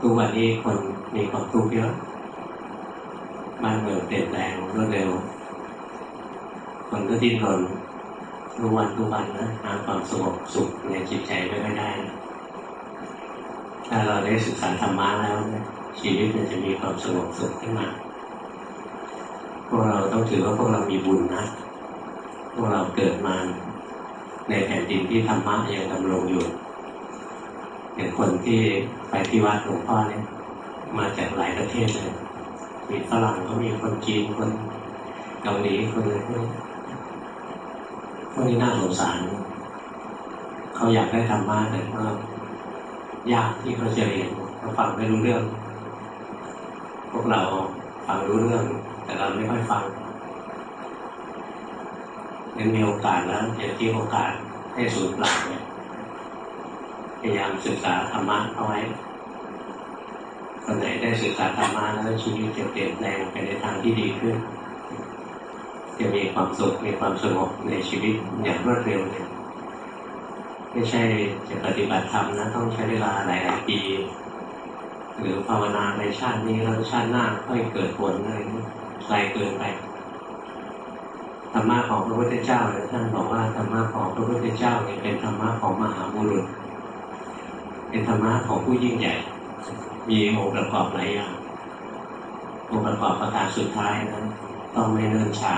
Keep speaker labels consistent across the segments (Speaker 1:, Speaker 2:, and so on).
Speaker 1: ทุกวันนี้คนมีความทุกข์เยอะบ้านเมืองเปลี่ยนแปลงรวดเร็ว คนก็ดิ้นรนทุกวันทุกวันนะหาความสงบสุขในจิตใจไม่ได้ ถ้าเราได้ศึกษาธรรมะแล้วชีวิตมันจะมีความสงบสุขขึ้นมาพวกเราต้องถือว่าพวกเรามีบุญนะ พวกเราเกิดมาในแผ่นดินที่ธรรมะยังดำรงอยู่ อย่างคนที่ไปที่วัดหลวงพ่อเนี่ยมาจากหลายประเทศเลยมีฝรั่งก็มีคนจีนคนเกาหลีคนอะไรพวกนี้พวกนี้น่าสงสารเขาอยากได้ธรรมะแต่ก็ยากที่เขาจะเรียนเขาฟังไม่รู้เรื่อง พวกเราฟังรู้เรื่อง แต่เราไม่ค่อยฟังยังมีโอกาสแล้วอย่าทิ้งโอกาสให้สูญเปล่าเนี่ย ยายามศึกษาธรรมะเอาไว้คนไหนได้ศึกษาธรรมะแล้วชีวิตจะเปลี่ยนแปลงไปในทางที่ดีขึ้น จะมีความสุขมีความสงบในชีวิตอย่างรวดเร็วเลยไม่ใช่จะปฏิบัติธรรมนะต้องใช้เวลาหลายหลายปี หรือภาวนาในชาตินี้แล้วชาติหน้าค่อยเกิดผลอะไรไกลเกินไปธรรมะของพระพุทธเจ้าเนี่ยท่านบอกว่าธรรมะของพระพุทธเจ้าเนี่ยเป็นธรรมะของมหาบุรุษ เป็นธรรมะของผู้ยิ่งใหญ่ มีองค์ประกอบหลายอย่างองค์ประกอบประการสุดท้ายนั้นต้องไม่เนิ่นช้า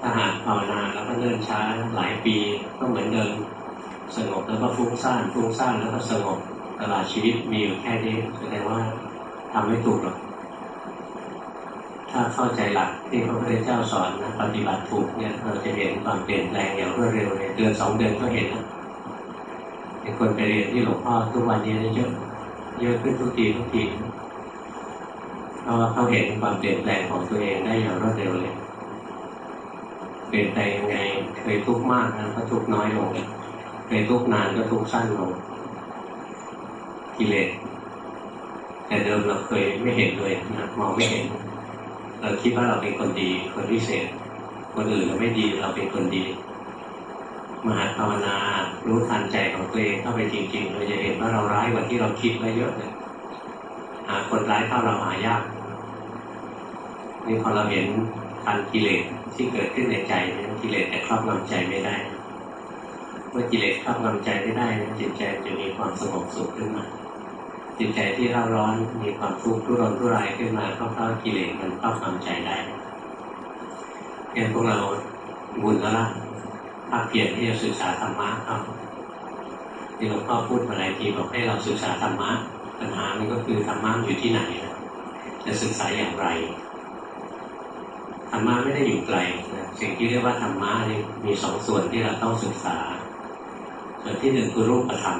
Speaker 1: ถ้าหากภาวนาแล้วก็เนิ่นช้าหลายปีก็เหมือนเดิมสงบแล้วก็ฟุ้งซ่านฟุ้งซ่านแล้วก็สงบตลอดชีวิตมีอยู่แค่นี้แสดงว่าทำไม่ถูกหรอกถ้าเข้าใจหลักที่พระพุทธเจ้าสอนนะปฏิบัติถูกเนี่ยเราจะเห็นความเปลี่ยนแปลงอย่างรวดเร็วเนี่ยเดือนสองเดือนก็เห็นแล้ว เป็นคนไปเรียนที่หลวงพ่อทุกวันนี้เยอะเยอะขึ้นทุกทีทุกทีเพราะว่าเขาเห็นความเปลี่ยนแปลงของตัวเองได้อย่างรวดเร็วเลย เปลี่ยนแปลงยังไงเคยทุกข์มากนะก็ทุกข์น้อยลงเคยทุกข์นานก็ทุกข์สั้นลงกิเลสแต่เดิมเราเคยไม่เห็นเลยนะมองไม่เห็น เราคิดว่าเราเป็นคนดี คนพิเศษ คนอื่นเราไม่ดีเราเป็นคนดี มหาภาวนารู้ทันใจของตัวเองเข้าไปจริง ๆ เราจะเห็นว่าเราร้ายกว่าที่เราคิดไว้เยอะเลยหาคนร้ายเท่าเราหายากนี่พอเราเห็นทันกิเลสที่เกิดขึ้นในใจนี่กิเลสจะครอบงำใจไม่ได้เมื่อกิเลสครอบงำใจไม่ได้จิตใจจะมีความสงบสุขขึ้นมาจิตใจที่เร่าร้อนมีความทุกข์ทุรนทุรายขึ้นมาก็เพราะกิเลสมันครอบงำใจได้เพียงพวกเราบุญแล้วล่ะ ภาคเพียรที่จะศึกษาธรรมะครับที่หลวงพ่อพูดมาหลายทีบอกให้เราศึกษาธรรมะปัญหามันก็คือธรรมะอยู่ที่ไหนจะศึกษาอย่างไรธรรมะไม่ได้อยู่ไกลนะสิ่งที่เรียกว่าธรรมะนี่มีสองส่วนที่เราต้องศึกษา ส่วนที่หนึ่งคือรูปธรรม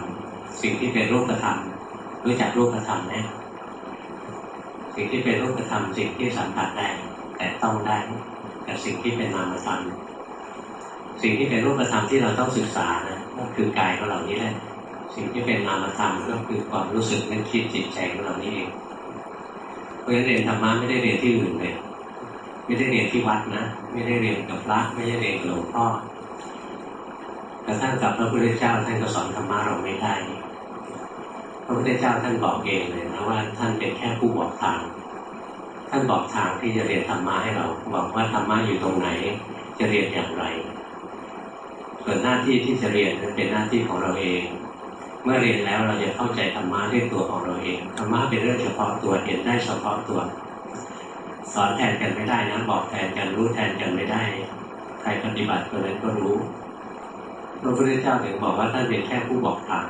Speaker 1: สิ่งที่เป็นรูปธรรมรู้จักรูปธรรมไหมสิ่งที่เป็นรูปธรรมสิ่งที่สัมผัสได้แต่ต้องได้กับสิ่งที่เป็นนามธรรม สิ่งที่เป็นรูปธรรมที่เราต้องศึกษานะก็คือกายของเรานี้แหละ สิ่งที่เป็นนามธรรมก็คือความรู้สึกนึกคิดจิตใจของเรานี้เองเพราะฉะนั้นเรียนธรรมะไม่ได้เรียนที่อื่นเลยไม่ได้เรียนที่วัดนะ ไม่ได้เรียนกับพระไม่ได้เรียนกับหลวงพ่อกระทั่งกับพระพุทธเจ้าท่านก็สอนธรรมะเราไม่ได้พระพุทธเจ้าท่านบอกเองเลยนะว่าท่านเป็นแค่ผู้บอกทาง ท่านบอกทางที่จะเรียนธรรมะให้เรา บอกว่าธรรมะอยู่ตรงไหน จะเรียนอย่างไร ส่วนหน้าที่ที่จะเรียนเป็นหน้าที่ของเราเอง เมื่อเรียนแล้วเราจะเข้าใจธรรมะด้วยตัวของเราเองธรรมะเป็นเรื่องเฉพาะตัวเห็นได้เฉพาะตัว สอนแทนกันไม่ได้นะบอกแทนกันรู้แทนกันไม่ได้ ใครปฏิบัติคนนั้นก็รู้พระพุทธเจ้าถึงบอกว่าท่านเป็นแค่ผู้บอกทาง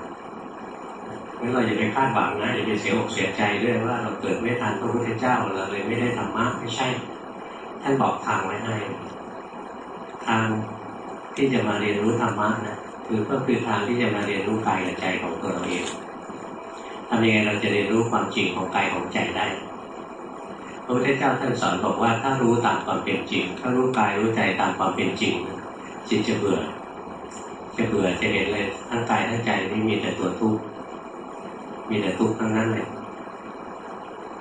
Speaker 1: งั้นเราอย่าไปคาดหวังนะอย่าไปเสียอกเสียใจด้วยว่าเราเกิดไม่ทันพระพุทธเจ้าเราเลยไม่ได้ธรรมะไม่ใช่ ท่านบอกทางไว้ให้ทาง ที่จะมาเรียนรู้ธรรมะนะคือก็คือทางที่จะมาเรียนรู้กายกับใจของตัวเราเองทำยังไงเราจะเรียนรู้ความจริงของกายของใจได้พระพุทธเจ้าท่านสอนบอกว่าถ้ารู้ตามความเป็นจริง ถ้ารู้กายรู้ใจตามความเป็นจริงจิตจะเบื่อ จะเบื่อจะเห็นเลยทั้งกายทั้งใจนี่มีแต่ตัวทุกข์มีแต่ทุกข์ทั้งนั้นเลย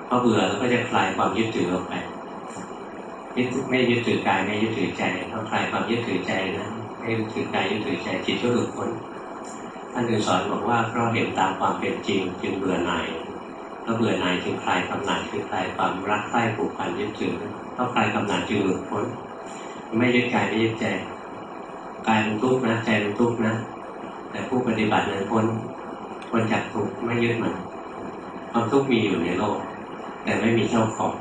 Speaker 1: พอเบื่อแล้วก็จะคลายความยึดถือออกไปไม่ยึดถือกายไม่ยึดถือใจพอคลายความยึดถือใจนะ ไม่ยึดถือกายยึดถือใจจิตก็หลุดพ้นท่านถึงสอนบอกว่าเพราะเห็นตามความเป็นจริงจึงเบื่อหน่ายแล้วเบื่อหน่ายจึงคลายกำหนัดคือคลายความรักใคร่ผูกพันยึดถือเพราคลายกำหนัดจึงหลุดพ้น ไม่ยึดกายไม่ยึดใจกายเป็นทุกข์นะใจเป็นทุกข์นะ แต่ผู้ปฏิบัตินั้นพ้นพ้นจากทุกข์ไม่ยึดมันความทุกข์มีอยู่ในโลก แต่ไม่มีเจ้าของ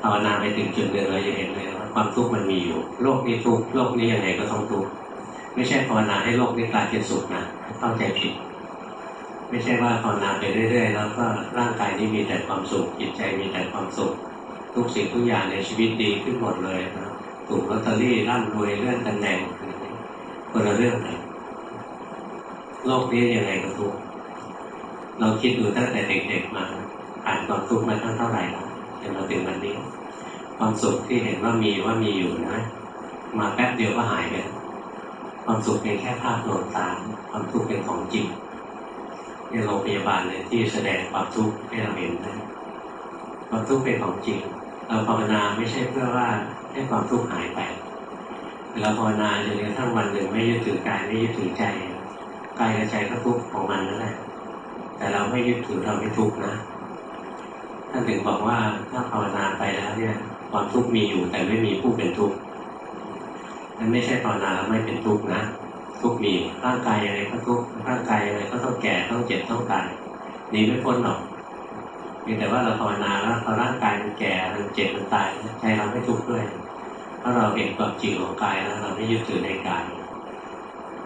Speaker 1: ภาวนาไปถึงจุดหนึ่งเราจะเห็นเลย ความทุกข์มันมีอยู่ โลกนี้ทุกข์โลกนี้ยังไงก็ต้องทุกข์ไม่ใช่ภาวนาให้โลกนี้กลายเป็นสุขนะเข้าใจผิด ไม่ใช่ว่าภาวนาไปเรื่อย ๆ แล้วก็ร่างกายนี้มีแต่ความสุขจิตใจมีแต่ความสุข ทุกสิ่งทุกอย่างในชีวิตดีขึ้นหมดเลยนะถูกลอตเตอรี่ร่ำรวยเลื่อนตำแหน่งคนละเรื่องเลยโลกนี้ยังไงก็ทุกข์เราคิดดูตั้งแต่เด็กๆมาผ่านความทุกข์มาตั้งเท่าไหร่แล้วจนมาถึงวันนี้ ความสุขที่เห็นว่ามีว่ามีอยู่นะ มาแป๊บเดียวก็หายไปความสุขเป็นแค่ภาพลตาความทุกข์เป็นของจริงในโรงพยาบาลเลยที่แสดงความทุกข์ให้เราเห็นนะความทุกข์เป็นของจริง เราภาวนาไม่ใช่เพื่อว่าให้ความทุกข์หายไปเราภาวนาจนกระทั่งวันหนึ่งไม่ยึดถือกายไม่ยึดถือใจกายกับใจก็ทุกข์ของมันนั่นแหละแต่เราไม่ยึดถือเราไม่ทุกข์นะท่านถึงบอกว่าถ้าภาวนาไปแล้วเนี่ย ความทุกข์มีอยู่แต่ไม่มีผู้เป็นทุกข์นั่นไม่ใช่ภาวนาไม่เป็นทุกข์นะ ทุกข์มีร่างกายอะไรก็ทุกข์ร่างกายอะไรก็ต้องแก่ต้องเจ็บต้องตายหนีไม่พ้นหรอกเพียงแต่ว่าเราภาวนาแล้วพอร่างกายมันแก่มันเจ็บมันตายใจเราไม่ทุกข์ด้วยเพราะเราเห็นความจริงของกายแล้วเราไม่ยึดถือในกาย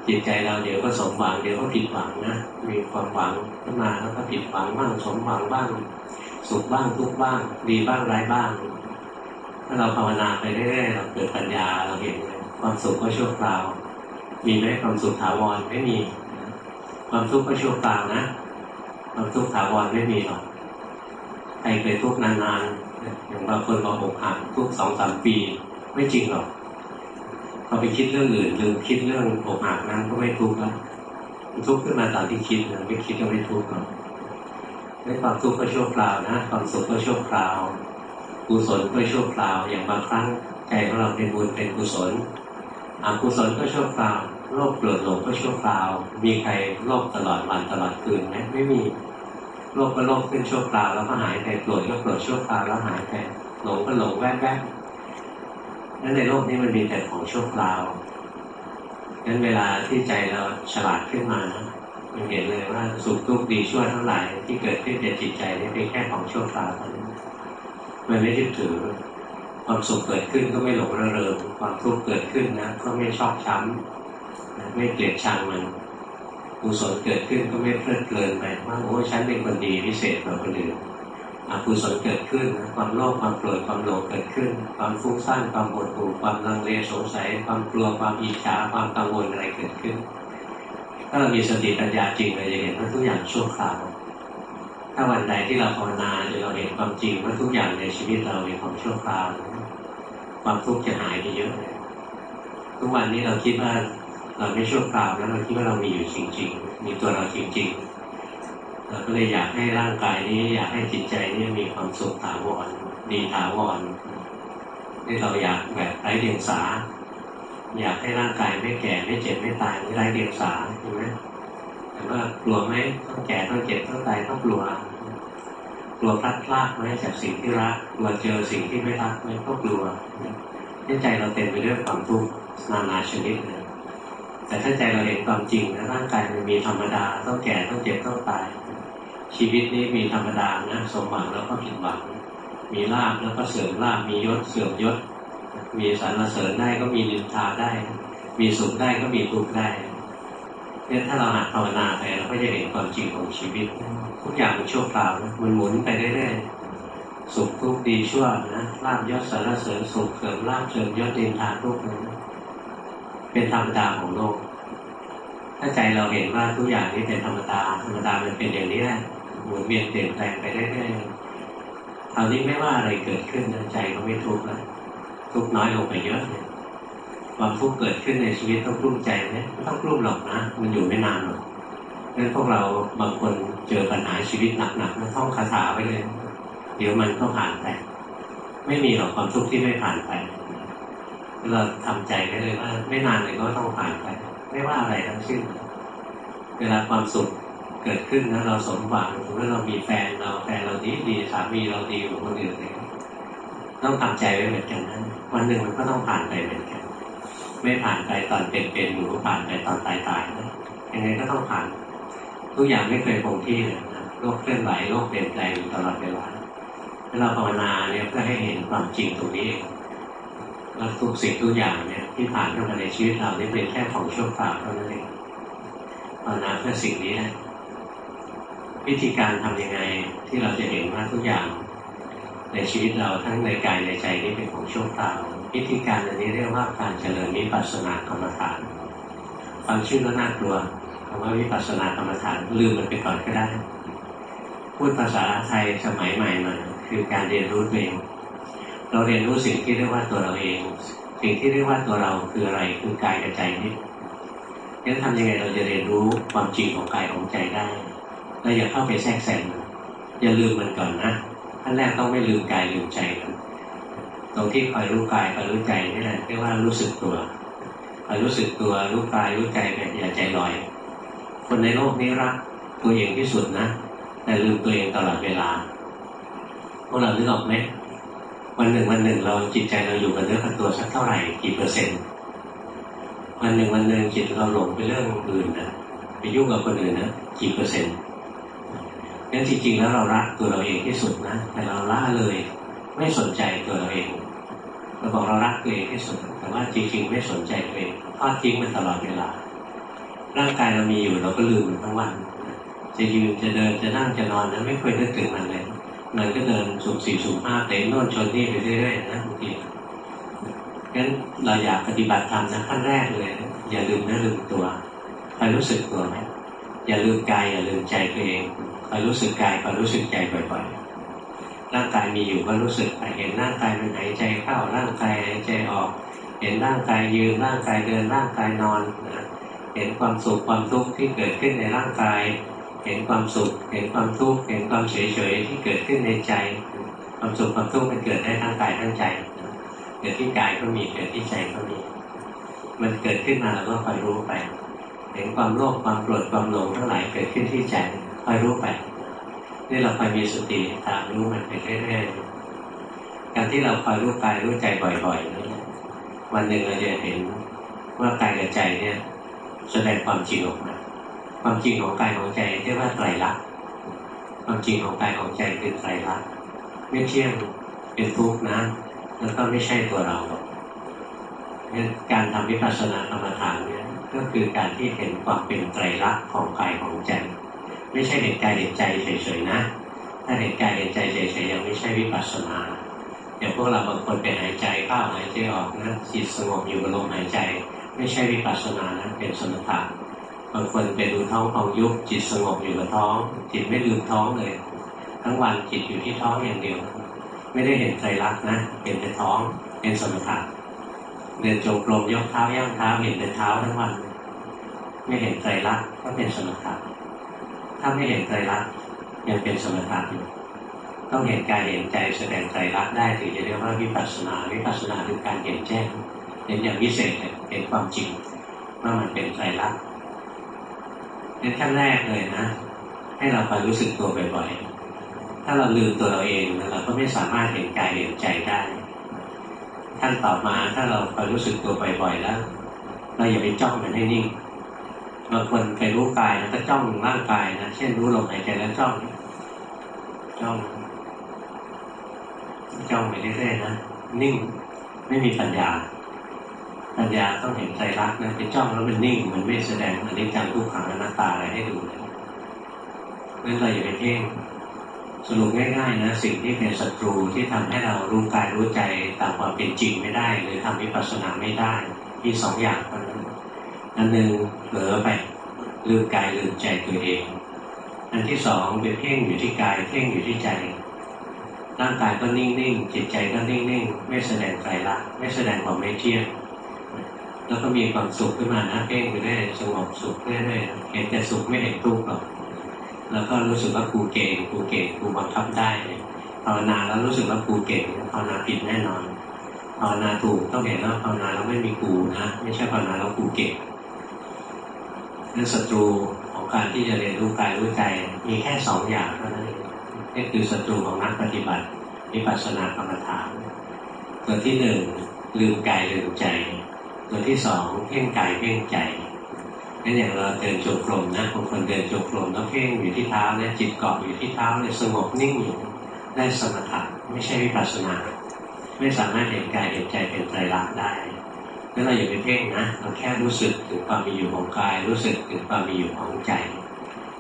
Speaker 1: จิตใจเราเดี๋ยวก็สมหวังเดี๋ยวก็ผิดหวังนะมีความหวังขึ้นมาแล้วก็ผิดหวังบ้างสมหวังบ้าง สุขบ้างทุกบ้าง ดีบ้างร้ายบ้าง ถ้าเราภาวนาไปเรื่อยๆเราเกิดปัญญาเราเห็นความสุขก็ชั่วคราว มีไหมความสุขถาวรไม่มี ความทุกข์ก็ชั่วคราวนะ ความทุกข์ถาวรไม่มีหรอกใครเคยทุกข์นานๆอย่างบางคนบอกอกหักทุกสองสามปี ไม่จริงหรอกพอไปคิดเรื่องอื่นลืมคิดเรื่องอกหักนั้นก็ไม่ทุกข์แล้วทุกข์ขึ้นมาตอนที่คิดนะไม่คิดก็ไม่ทุกข์หรอกไม่ความทุกข์ก็ชั่วคราวนะ ความสุขก็ชั่วคราว กุศลก็ชั่วคราว อย่างบางครั้งใจของเราเป็นบุญเป็นกุศลอกุศลก็ชั่วคราวโรคโกรธหลงก็ชั่วคราว มีใครโรคตลอดวันตลอดคืนไหมไม่มีโรคก็โรคขึ้นชั่วคราวแล้วก็หายไปโกรธก็โกรธชั่วคราวแล้วหายไปหลงก็หลงแวบๆนั่นในโลกนี้มันมีแต่ของชั่วคราวงั้นเวลาที่ใจเราฉลาดขึ้นมานะมันเห็นเลยว่าสุขทุกข์ดีชั่วทั้งหลายที่เกิดขึ้นในจิตใจนี่เป็นแค่ของชั่วคราวเท่านั้น มันไม่ยึดถือ ความสุขเกิดขึ้นก็ไม่หลงระเริงความทุกข์เกิดขึ้นนะก็ไม่ชอบช้ำไม่เกลียดชังมันกุศลเกิดขึ้นก็ไม่เพลิดเพลินไปว่าโอ้ฉันเป็นคนดีพิเศษกว่าคนอื่นอกุศลเกิดขึ้นความโลภความโกรธความหลงเกิดขึ้น ความฟุ้งซ่านความหดหู่ความลังเลสงสัย ความกลัวความอิจฉาความกังวลอะไรเกิดขึ้น ถ้าเรามีสติปัญญาจริงเราจะเห็นว่าทุกอย่างชั่วคราว ถ้าวันใดที่เราภาวนาหรือเราเห็นความจริงว่าทุกอย่างในชีวิตเราเป็นของชั่วคราวความทุกข์จะหายไปเยอะเลยทุกวันนี้เราคิดว่าเราไม่ชั่วคราวแล้วเราคิดว่าเรามีอยู่จริง ๆ มีตัวเราจริง ๆ เราก็เลยอยากให้ร่างกายนี้ อยากให้จิตใจนี้มีความสุขถาวรดีถาวรที่เราอยากแบบไร้เดียงสา อยากให้ร่างกายไม่แก่ไม่เจ็บไม่ตายไม่ไร้เดียงสาใช่ไหมแต่ว่ากลัวไหมต้องแก่ต้องเจ็บต้องตายต้องกลัว กลัวพลัดพลาดไหมจากสิ่งที่รักกลัวเจอสิ่งที่ไม่รักไหมก็กลัวที่ใจเราเต็มไปด้วยความทุกข์นานาชนิดเลยแต่ถ้าใจเราเห็นความจริงนะร่างกายมันมีธรรมดาต้องแก่ต้องเจ็บต้องตาย ชีวิตนี้มีธรรมดานะสมหวังแล้วก็ผิดหวัง มีลาบแล้วก็เสื่อมลาบมียศเสื่อมยศ มีสรรเสริญได้ก็มีนินทาได้ มีสุขได้ก็มีทุกข์ได้เนี่ยถ้าเราหัดภาวนาไปเราก็จะเห็นความจริงของชีวิต ทุกอย่างมันชั่วคราวนะมันหมุนไปเรื่อยๆสุขทุกข์ดีชั่วนะลาบยศสารเสริญสุขเสริมลาบเสริมยศดินทานทุกข์นะเป็นธรรมดาของโลก ถ้าใจเราเห็นว่าทุกอย่างนี้เป็นธรรมดาธรรมดามันเป็นอย่างนี้แหละหมุนเวียนเปลี่ยนแปลงไปเรื่อยๆคราวนี้ไม่ว่าอะไรเกิดขึ้นใจก็ไม่ทุกข์แล้วทุกข์น้อยลงไปเยอะเลยความทุกข์เกิดขึ้นในชีวิตต้องรุ่มใจไหมต้องรุ่มหรอกนะ มันอยู่ไม่นานหรอกงั้นพวกเราบางคนเจอปัญหาชีวิตหนักๆนะท่องคาถาไปเลย เดี๋ยวมันก็ผ่านไปไม่มีหรอกความทุกข์ที่ไม่ผ่านไปเราทำใจได้เลยว่า ไม่นานเลยก็ต้องผ่านไป ไม่ว่าอะไรทั้งสิ้น เวลาความสุขเกิดขึ้นนะเราสมหวังเมื่อเรามีแฟนเราแฟนเราดีดีสามีเราดีกว่าคนอื่นเลยต้องทำใจไว้เหมือนกันนะวันหนึ่งมันก็ต้องผ่านไปเหมือนกัน ไม่ผ่านไปตอนเป็นเป็นหรือผ่านไปตอนตายตายนะยังไงก็ต้องผ่าน ทุกอย่างไม่เคยคงที่เลยนะโลกเคลื่อนไหวโลกเปลี่ยนแปลงอยู่ตลอดเวลาถ้าเราภาวนาเนี่ยเพื่อให้เห็นความจริงตรงนี้เองว่าทุกสิ่งทุกอย่างเนี่ยที่ผ่านเข้ามาในชีวิตเรานี่เป็นแค่ของชั่วคราวเท่านั้นเองภาวนาเพื่อสิ่งนี้นะวิธีการทํำยังไงที่เราจะเห็นว่าทุกอย่างในชีวิตเราทั้งในกายในใจนี่เป็นของชั่วคราววิธีการอันนี้เรียกว่าการเจริญวิปัสสนากรรมฐานฟังชื่อก็น่ากลัว คำว่าวิปัสสนากรรมฐานลืมมันไปก่อนก็ได้ พูดภาษาไทยสมัยใหม่มาคือการเรียนรู้เองเราเรียนรู้สิ่งที่เรียกว่าตัวเราเอง สิ่งที่เรียกว่าตัวเราคืออะไรคือกายกับใจนี่งั้นทำยังไงเราจะเรียนรู้ความจริงของกายของใจได้เราอย่าเข้าไปแทรกแซงอย่าลืมมันก่อนนะขั้นแรกต้องไม่ลืมกายลืมใจกันตรงที่คอยรู้กายคอยรู้ใจนี่แหละเรียกว่ารู้สึกตัวคอยรู้สึกตัวรู้กายรู้ใจแบบอย่าใจลอย คนในโลกนี้รักตัวเองที่สุดนะ แต่ลืมตัวเองตลอดเวลาพวกเรานึกออกไหมวันหนึ่งวันหนึ่งเราจิตใจเราอยู่กับเนื้อกับตัวสักเท่าไหร่กี่เปอร์เซ็นต์วันหนึ่งวันหนึ่งจิตเราหลงไปเรื่องอื่นนะไปยุ่งกับคนอื่นนะกี่เปอร์เซ็นต์งั้นจริงๆแล้วเรารักตัวเราเองที่สุดนะแต่เราละเลย ไม่สนใจตัวเราเองเราบอกเรารักตัวเองที่สุด แต่ว่าจริงๆไม่สนใจตัวเองทอดทิ้งมันตลอดเวลา ร่างกายเรามีอยู่เราก็ลืมมันทั้งวันจะยืนจะเดินจะนั่งจะนอนนะไม่เคยนึกถึงมันเลยมันก็เดินสุ่มสี่สุ่มห้าเตะโน่นชนนี่ไปเรื่อยๆนะบางทีงั้นเราอยากปฏิบัติธรรมนะขั้นแรกเลย อย่าลืมนื้อลืมตัวคอยรู้สึกตัวไหมอย่าลืมกายอย่าลืมใจตัวเองคอยรู้สึกกายคอยรู้สึกใจบ่อยๆร่างกายมีอยู่ก็รู้สึกไปเห็นร่างกายมันหายใจเข้าร่างกายหายใจออก เห็นร่างกายยืนร่างกายเดินร่างกายนอนนะ เห็นความสุขความทุกข์ที่เกิดขึ้นในร่างกาย เห็นความสุข เห็นความทุกข์เห็นความเฉยๆที่เกิดขึ้นในใจ ความสุขความทุกข์มันเกิดได้ทั้งกายทั้งใจเกิดที่กายก็มีเกิดที่ใจก็มี มันเกิดขึ้นมาเราก็คอยรู้ไป เห็นความโลภความโกรธความหลงทั้งหลายเกิดขึ้นที่ใจคอยรู้ไปนี่เราคอยมีสติตามรู้มันไปเรื่อยๆการที่เราคอยรู้กายรู้ใจบ่อยๆนี่วันหนึ่งเราจะเห็นว่ากายกับใจเนี่ย แสดงความจริงออกมาความจริงของกายของใจเรียกว่าไตรลักษณ์ความจริงของกายของใจคือไตรลักษณ์ไม่เที่ยงเป็นทุกข์นะแล้วก็ไม่ใช่ตัวเราหรอกการทำวิปัสสนากรรมฐานเนี่ยก็คือการที่เห็นความเป็นไตรลักษณ์ของกายของใจ ไม่ใช่เห็นกายเห็นใจเฉยๆนะ ถ้าเห็นกายเห็นใจเฉยๆยังไม่ใช่วิปัสสนาอย่างพวกเราบางคนไปหายใจเข้าหายใจออกนะจิตสงบอยู่กับลมหายใจ ไม่ใช่วิปัสสนานะเป็นสมถะบางคนไปดูท้องของยุบจิตสงบอยู่กับท้อง จิตไม่ลืมท้องเลย ทั้งวันจิตอยู่ที่ท้องอย่างเดียว ไม่ได้เห็นใจรักนะเห็นแต่ท้องเป็นสมถะเดินจงกรมยกเท้าย่างเท้าเห็นแต่เท้าทั้งวัน ไม่เห็นใจรักก็เป็นสมถะถ้าไม่เห็นใจรักยังเป็นสมถะอยู่ต้องเห็นกายเห็นใจแสดงใจรักได้ถึงจะเรียกว่าวิปัสสนาวิปัสสนาคือการเห็นแจ้ง ห็นอย่างพิเศษเห็นความจริงว่ามันเป็นใจรักเป็นขั้นแรกเลยนะ ให้เราคอยรู้สึกตัวบ่อยๆ ถ้าเราลืมตัวเราเองเราก็ไม่สามารถเห็นกายเห็นใจได้ขั้นต่อมาถ้าเราคอยรู้สึกตัวบ่อยๆแล้ว เราอย่าไปจ้องมันให้นิ่งบางคนไปรู้กายแล้วก็จ้องร่างกายนะเช่นรู้ลมหายใจแล้วจ้อง จ้อง จ้องไปเรื่อยๆนะนิ่งไม่มีปัญญา ปัญญาต้องเห็นใจรักนะไปจ้องแล้วมันนิ่ง มันไม่แสดงอันนี้จังทุกขังอนัตตาอะไรให้ดูเลยนั่นเราอย่าไปเพ่งสรุปง่ายๆนะสิ่งที่เป็นศัตรูที่ทำให้เรารู้กายรู้ใจตามความเป็นจริงไม่ได้ หรือทำวิปัสสนาไม่ได้มีสองอย่างเท่านั้นอันหนึ่งเผลอไปลืมกายลืมใจตัวเอง อันที่สองเป็นเพ่งอยู่ที่กายเพ่งอยู่ที่ใจร่างกายก็นิ่งๆจิตใจก็นิ่งๆไม่แสดงใจละไม่แสดงความไม่เที่ยง แล้วก็มีความสุขขึ้นมานะเพ่งไปเรื่อยสงบสุขเรื่อยๆเห็นแต่สุขไม่เห็นทุกข์หรอกแล้วก็รู้สึกว่ากูเก่งกูเก่งกูบังคับได้ภาวนาแล้วรู้สึกว่ากูเก่งภาวนาผิดแน่นอนภาวนาถูกต้องเห็นว่าภาวนาแล้วไม่มีกูนะไม่ใช่ภาวนาแล้วกูเก่งนั่นศัตรูของการที่จะเรียนรู้กายรู้ใจมีแค่สองอย่างเท่านั้นเองนี่คือศัตรูของนักปฏิบัติวิปัสสนากรรมฐานตัวที่หนึ่งลืมกายลืมใจ ตัวที่สองเพ่งกายเพ่งใจนั่นอย่างเราเดินจงกรมนะบางคนเดินจงกรมแล้วเพ่งอยู่ที่เท้าเนี่ยจิตเกาะอยู่ที่เท้าเลยสงบนิ่งอยู่ได้สมถะไม่ใช่วิปัสสนา ไม่สามารถเห็นกายเห็นใจเป็นไตรลักษณ์ได้นั่นเราอย่าไปเพ่งนะเราแค่รู้สึกถึงความมีอยู่ของกาย รู้สึกถึงความมีอยู่ของใจ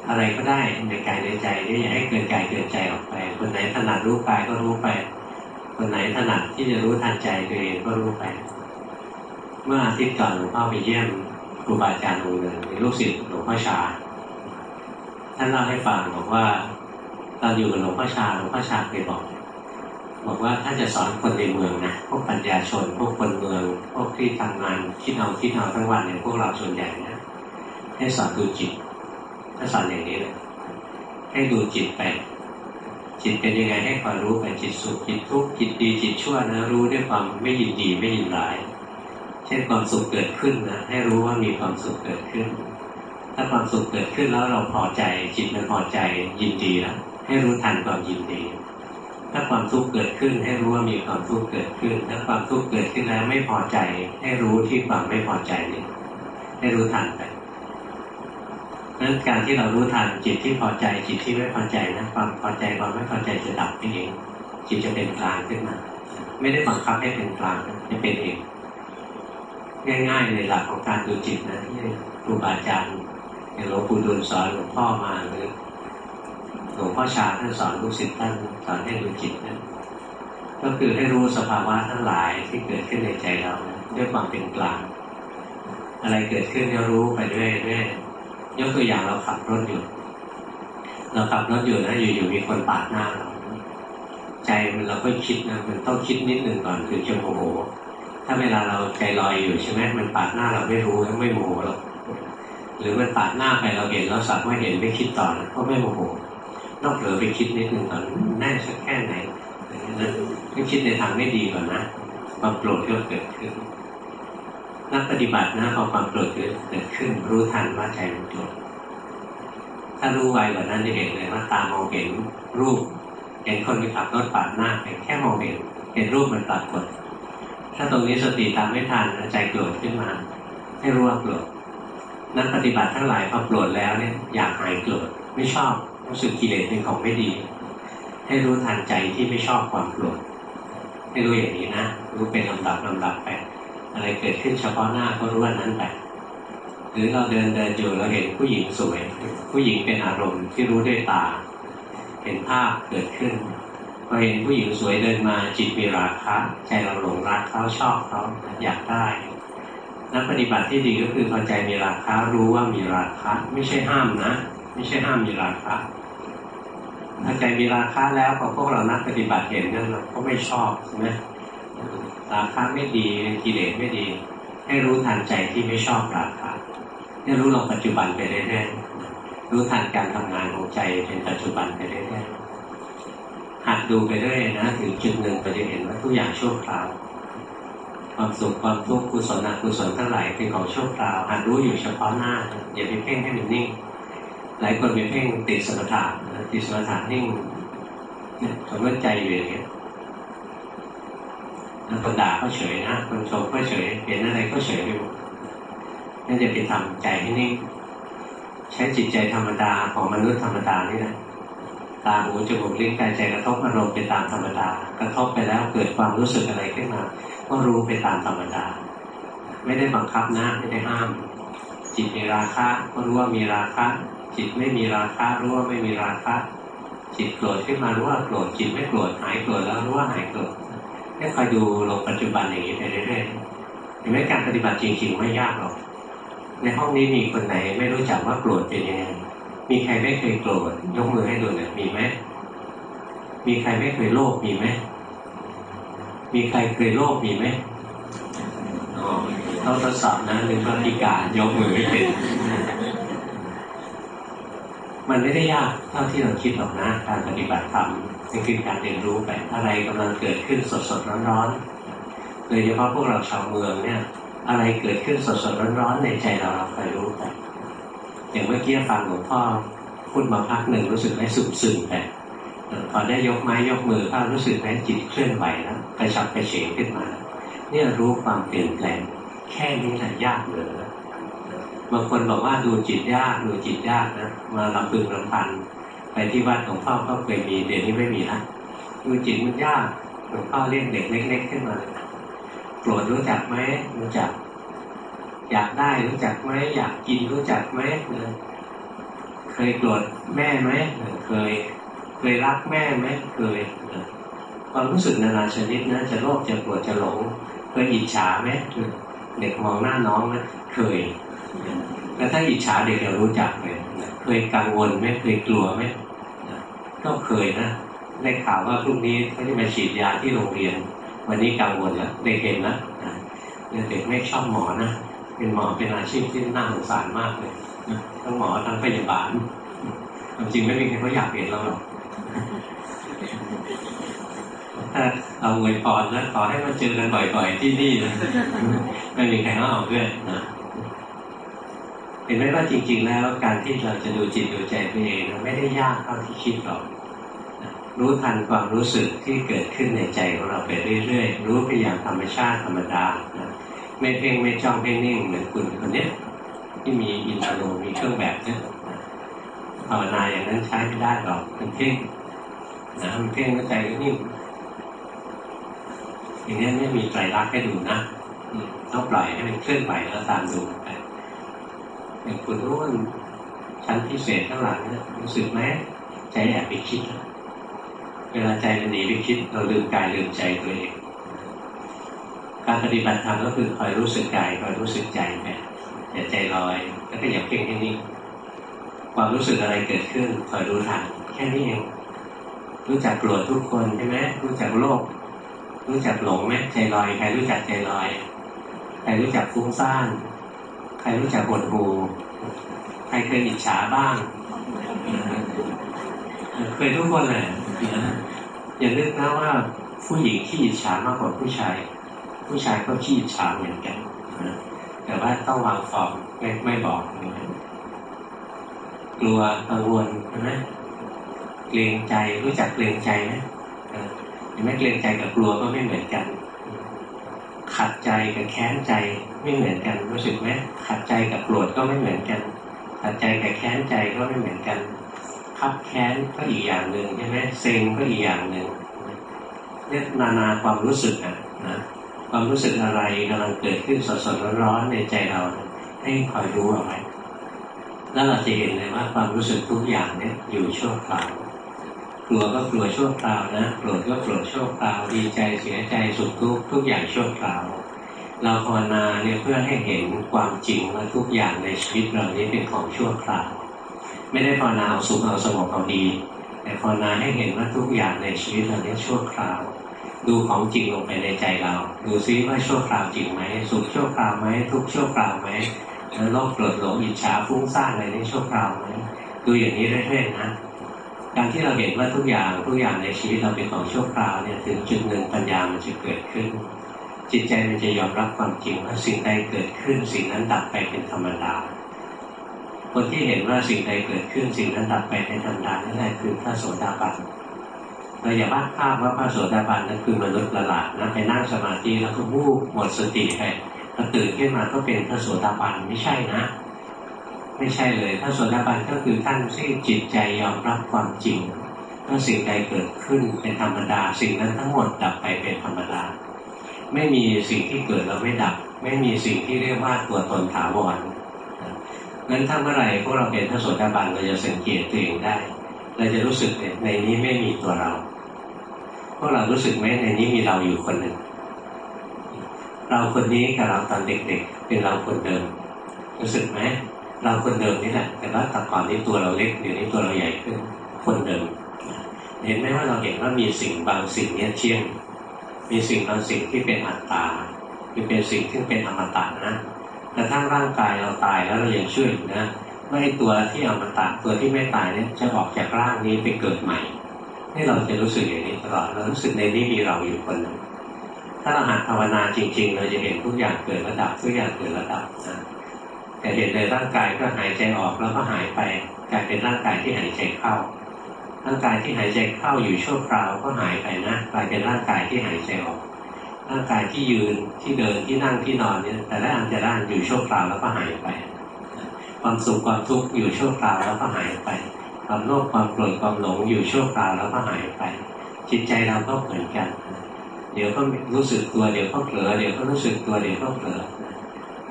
Speaker 1: อะไรก็ได้ในกายในใจนี่อย่าให้เกินกายเกินใจออกไป คนไหนถนัดรู้กายก็รู้ไป คนไหนถนัดที่จะรู้ทันใจตัวเองก็รู้ไป เมื่ออาทิตย์ก่อนหลวงพ่อไปเยี่ยมครูบาอาจารย์องค์หนึ่งเป็นลูกศิษย์หลวงพ่อชา ท่านเล่าให้ฟังบอกว่าตอนอยู่กับหลวงพ่อชาหลวงพ่อชาเคยบอก บอกว่าท่านจะสอนคนในเมืองนะพวกปัญญาชน พวกคนเมือง พวกที่ทำงานคิดเอาคิดเอาทั้งวันเนี่ยพวกเราส่วนใหญ่นะให้สอนดูจิตถ้าสอนอย่างนี้เลยให้ดูจิตไป จิตเป็นยังไงให้คอยรู้ไปจิตสุขจิตทุกข์จิตดีจิตชั่วนะรู้ด้วยความไม่ยินดีไม่ยินร้าย ช่นความสุขเกิดขึ้นนะให้รู้ว่ามีความสุขเกิดขึ้น ถ้าความสุขเกิดขึ้นแล้วเราพอใจจิตมันพอใจยินดีแล้วให้รู้ทันความยินดี ถ้าความทุกข์เกิดขึ้น ให้รู้ว่ามีความทุกข์เกิดขึ้น ถ้าความทุกข์เกิดขึ้นแล้วไม่พอใจ ให้รู้ที่ความไม่พอใจนี่ให้รู้ทันไปนั้นการที่เรารู้ทันจิตที่พอใจจิตที่ไม่พอใจนะความพอใจความไม่พอใจจะดับไปเองจิตจะเป็นกลางขึ้นมา ไม่ได้บังคับให้เป็นกลางจะเป็นเอง ง่ายๆในหลักของการดูจิตนะที่ครูบาอาจารย์อย่างหลวงปู่ดูลสอนหลวงพ่อมาหรือหลวงพ่อชาท่านสอนลูกศิษย์ท่านสอนให้ดูจิตนะก็คือให้รู้สภาวะทั้งหลายที่เกิดขึ้นในใจเรานะด้วยความเป็นกลาง อะไรเกิดขึ้นก็รู้ไปเรื่อยๆยกตัวอย่างเราขับรถอยู่ เราขับรถอยู่นะอยู่ๆมีคนปาดหน้าเราใจมันเราก็คิดนะมันต้องคิดนิดหนึ่งก่อนถึงจะโมโห ถ้าเวลาเราใจลอยอยู่ใช่ไหมมันปาดหน้าเราไม่รู้ไม่โมโหหรอกหรือมันปาดหน้าไปเราเห็นเราสักว่าเห็นไม่คิดต่อก็ไม่โมโหต้องเผลอไปคิดนิดหนึ่งก่อนแน่สักแค่ไหนนะต้องคิดในทางไม่ดีก่อนนะความโกรธก็เกิดขึ้นนักปฏิบัตินะพอความโกรธเกิดขึ้น รู้ทันว่าใจมันโกรธถ้ารู้ไวกว่านั้นจะเห็นเลยว่าตามองเห็นรูป เห็นคนไปขับรถปาดหน้าไปแค่มองเห็นเห็นรูปมันปรากฏ ถ้าตรงนี้สติตามไม่ทันใจโกรธขึ้นมา ให้รู้ว่าโกรธนักปฏิบัติทั้งหลายพอโกรธแล้วเนี่ยอยากหายโกรธไม่ชอบรู้สึกกิเลสเป็นของไม่ดี ให้รู้ทันใจที่ไม่ชอบความโกรธให้รู้อย่างนี้นะรู้เป็นลำดับลำดับไปอะไรเกิดขึ้นเฉพาะหน้าก็รู้ว่านั้นไปหรือเราเดินเดินอยู่เราเห็นผู้หญิงสวย ผู้หญิงเป็นอารมณ์ที่รู้ด้วยตา เห็นภาพเกิดขึ้น พอเห็นผู้หญิงสวยเดินมาจิตมีราคะใจเราหลงรักเขาชอบเขาอยากได้นักปฏิบัติที่ดีก็คือพอใจมีราคะรู้ว่ามีราคะไม่ใช่ห้ามนะ ไม่ใช่ห้ามมีราคะถ้าใจมีราคะแล้วพอพวกเรานักปฏิบัติเห็นนั่นเราก็ไม่ชอบใช่ไหมราคะไม่ดีกิเลสไม่ดี ให้รู้ทันใจที่ไม่ชอบราคะให้รู้ลงปัจจุบันไปเรื่อยๆรู้ทันการทำงานของใจเป็นปัจจุบันไปเรื่อย หัดดูไปเรื่อยนะถึงจุดหนึ่งเราจะเห็นว่าทุกอย่างชั่วคราว ความสุขความทุกข์กุศลอกุศลทั้งหลายเป็นของชั่วคราวหัดรู้อยู่เฉพาะหน้า อย่าไปเพ่งให้มันนิ่ง หลายคนไปเพ่งติดสมถะติดสมถะนิ่งเนี่ยสมมติใจอยู่อย่างเงี้ยคนด่าก็เฉยนะคนชมก็เฉยเห็นอะไรก็เฉยไปหมดนั่นจะไปทำใจให้นิ่งใช้จิตใจธรรมดาของมนุษย์ธรรมดานี่แหละ ตาหูจมูกลิ้นกายใจกระทบอารมณ์ไปตามธรรมดากระทบไปแล้วเกิดความรู้สึกอะไรขึ้นมา ก็รู้ไปตามธรรมดา ไม่ได้บังคับนะไม่ได้ห้าม จิตมีราคะก็รู้ว่ามีราคะ จิตไม่มีราคะรู้ว่าไม่มีราคะ จิตโกรธขึ้นมารู้ว่าโกรธจิตไม่โกรธหายโกรธแล้วรู้ว่าหายโกรธให้คอยดูลงปัจจุบันอย่างนี้ไปเรื่อยๆเห็นไหมการปฏิบัติจริงๆไม่ยากหรอกในห้องนี้มีคนไหนไม่รู้จักว่าโกรธเป็นยังไง มีใครไม่เคยโกรธยกมือให้ดูหน่อยมีไหมมีใครไม่เคยโลภมีไหมมีใครเคยโลภมีไหมต้องทดสอบนะหนึ่งปฏิการยกมือไม่เป็น มันไม่ได้ยากเท่าที่เราคิดหรอกนะ การปฏิบัติธรรมนี่คือการเรียนรู้ไปอะไรกำลังเกิดขึ้นสดสดร้อนๆโดยเฉพาะพวกเราชาวเมืองเนี่ย อะไรเกิดขึ้นสดสดร้อนๆในใจเราเราคอยรู้ไป อย่างเมื่อกี้ฟังหลวงพ่อพูดมาพักหนึ่งรู้สึกไหมสุบสึ่งแต่พอได้ยกไม้ยกมือก็รู้สึกไหมจิตเคลื่อนไหวแล้วกระชับกระเฉงขึ้นมา เนี่ยรู้ความเปลี่ยนแปลง แค่นี้แหละยากเหลยบางคนบอกว่าดูจิตยากดูจิตยากนะมาลำพึงลำพันไปที่วัดหลวงพ่อก็เคยมีเดี๋ยวนี้ไม่มีละดูจิตมันยากหลวงพ่อเรียกเด็กเล็กๆขึ้นมาโกรธรู้จักไหมรู้จัก อยากได้รู้จักไหมอยากกินรู้จักไหมเคยโกรธแม่ไหมเคย เคยรักแม่ไหมเคยความรู้สึกนานาชนิดนะจะโลภจะโกรธจะหลงเคยอิจฉาไหมเด็กมองหน้าน้องนะเคยแล้วถ้าอิจฉาเด็กเรารู้จักเลยเคยกังวลไหมเคยกลัวไหมก็เคยนะได้ข่าวว่าพรุ่งนี้เขาจะมาฉีดยาที่โรงเรียน วันนี้กังวลแล้วเด็กเห็นแล้วเด็กไม่ชอบหมอนะ เป็นหมอเป็นอาชีพที่น่าสงสารมากเลยทั้งหมอทั้งพยาบาลจริงไม่มีใครเขาอยากเห็นเราหรอกถ้าเอาเวยพรนะขอให้มาเจอกันบ่อย ๆ ที่นี่นะไม่มีใครเขาเอาด้วยนะเห็นไหมว่าจริง ๆ แล้วการที่เราจะดูจิตดูใจตัวเองไม่ได้ยากเท่าที่คิดหรอกรู้ทันความรู้สึกที่เกิดขึ้นในใจของเราไปเรื่อยๆ รู้ไปอย่างธรรมชาติธรรมดา ไม่เพ่งไม่จ้องไม่นิ่งเหมือนคุณคนนี้ที่มีอินทรูมีเครื่องแบบเนี่ยภาวนาอย่างนั้นใช้ไม่ได้หรอกเป็นเพ่งนะมันเพ่งแล้วใจก็นิ่งอย่างนี้ไม่มีใจรักให้ดูนะต้องปล่อยให้มันเคลื่อนไหวแล้วตามดูไปอย่างคุณรุ่นชั้นพิเศษข้างหลังเนี่ยรู้สึกไหมใจแอบไปคิด เวลาใจมันหนีไปคิดเราลืมกายลืมใจตัวเอง การปฏิบัติธรรมก็คือคอยรู้สึกกายคอยรู้สึกใจไปอย่าใจลอยแล้วก็อย่าเพ่งให้นิ่งความรู้สึกอะไรเกิดขึ้นคอยรู้ทันแค่นี้เองรู้จักโกรธทุกคนใช่ไหมรู้จักโลภรู้จักหลงไหมใจลอยใครรู้จักใจลอยใครรู้จักฟุ้งซ่านใครรู้จักหดหูใครเคยอิจฉาบ้างเคยทุกคนเลยอย่านึกนะว่าผู้หญิงที่อิจฉามากกว่าผู้ชาย ผู้ชายก็ขี้ฉาเหมือนกันแต่ว่าต้องวางฟอร์มไม่ไม่บอกกลัวกังวลใช่ไหมเกรงใจรู้จักเกรงใจไหมเห็นไหมเกรงใจกับกลัวก็ไม่เหมือนกัน ขัดใจกับแค้นใจไม่เหมือนกันรู้สึกไหมขัดใจกับโกรธก็ไม่เหมือนกัน ขัดใจกับแค้นใจก็ไม่เหมือนกันคับแค้นก็อีกอย่างหนึ่งใช่ไหมเซ็งก็อีกอย่างหนึ่งเรียกนานาความรู้สึกอะนะ ความรู้สึกอะไรกำลังเกิดขึ้นสดๆร้อนๆในใจเราให้คอยรู้เอาไว้แล้วเราจะเห็นเลยว่าความรู้สึกทุกอย่างเนี่ยอยู่ชั่วคราวกลัวก็กลัวชั่วคราวนะโกรธก็โกรธชั่วคราวดีใจเสียใจสุขทุกข์ทุกอย่างชั่วคราว เราภาวนาเนี่ยเพื่อให้เห็นความจริงว่าทุกอย่างในชีวิตเรานี้เป็นของชั่วคราว ไม่ได้ภาวนาเอาสุขเอาสงบเอาดี แต่ภาวนาให้เห็นว่าทุกอย่างในชีวิตเรานี้ชั่วคราว ดูของจริงลงไปในใจเรา ดูซิว่าชั่วคราวจริงไหมสุขชั่วคราวไหมทุกชั่วคราวไหมแล้วโลภโกรธหลงอิจฉาฟุ้งซ่านอะไรนี่ชั่วคราวไหมดูอย่างนี้เรื่อยๆนะการที่เราเห็นว่าทุกอย่างทุกอย่างในชีวิตเราเป็นของชั่วคราวเนี่ยถึงจุดหนึ่งปัญญามันจะเกิดขึ้น จิตใจมันจะยอมรับความจริงว่าสิ่งใดเกิดขึ้น สิ่งนั้นดับไปเป็นธรรมดาคนที่เห็นว่าสิ่งใดเกิดขึ้นสิ่งนั้นดับไปเป็นธรรมดานั่นแหละคือพระโสดาบัน เราอย่าวาดภาพว่าพระโสดาบันนั้นคือมนุษย์ประหลาดนะไปนั่งสมาธิแล้วก็วูบหมดสติไปพอตื่นขึ้นมาก็เป็นพระโสดาบันไม่ใช่นะ ไม่ใช่เลยพระโสดาบันก็คือท่านที่จิตใจยอมรับความจริงว่าสิ่งใดเกิดขึ้นเป็นธรรมดา สิ่งนั้นทั้งหมดดับไปเป็นธรรมดา ไม่มีสิ่งที่เกิดแล้วไม่ดับ ไม่มีสิ่งที่เรียกว่าตัวตนถาวรนั้นถ้าเมื่อไหร่พวกเราเป็นพระโสดาบันเราจะสังเกตตัวเองได้ เราจะรู้สึกในนี้ไม่มีตัวเรา พวกเรารู้สึกไหมในนี้มีเราอยู่คนหนึ่ง เราคนนี้กับเราตอนเด็กๆ เป็นเราคนเดิม รู้สึกไหมเราคนเดิมนี่แหละแต่ว่าแต่ก่อนนี้ตัวเราเล็กเดี๋ยวนี้ตัวเราใหญ่ขึ้น คนเดิม เห็นไหมว่าเราเห็นว่ามีสิ่งบางสิ่งเนี่ยเที่ยง มีสิ่งบางสิ่งที่เป็นอัตตาคือเป็นสิ่งที่เป็นอมตะนะแต่ทั้งร่างกายเราตายแล้วเรายังเชื่ออยู่นะไอ้ตัวที่อมตะตัวที่ไม่ตายเนี่ยจะออกจากร่างนี้ไปเกิดใหม่ ให้เราจะรู้สึกอย่างนี้ตลอดเรารู้สึกในนี้มีเราอยู่คนหนึ่งถ้าเราหัดภาวนาจริง ๆ เราจะเห็นทุกอย่างเกิดระดับทุกอย่างเกิดระดับนะแต่เห็นเลยร่างกายก็หายใจออกแล้วก็หายไปกลายเป็นร่างกายที่หายใจเข้า ร่างกายที่หายใจเข้าอยู่ชั่วคราวก็หายไปนะกลายเป็นร่างกายที่หายใจออก ร่างกายที่ยืนที่เดินที่นั่งที่นอนเนี่ยแต่ละอันแต่ละอันอยู่ชั่วคราวแล้วก็หายไป ความสุขความทุกข์อยู่ชั่วคราวแล้วก็หายไป ความโลภความโกรธความหลงอยู่ชั่วคราวแล้วก็หายไป จิตใจเราก็เหมือนกัน เดี๋ยวก็รู้สึกตัวเดี๋ยวก็เผลอเดี๋ยวก็รู้สึกตัวเดี๋ยวก็เผลอ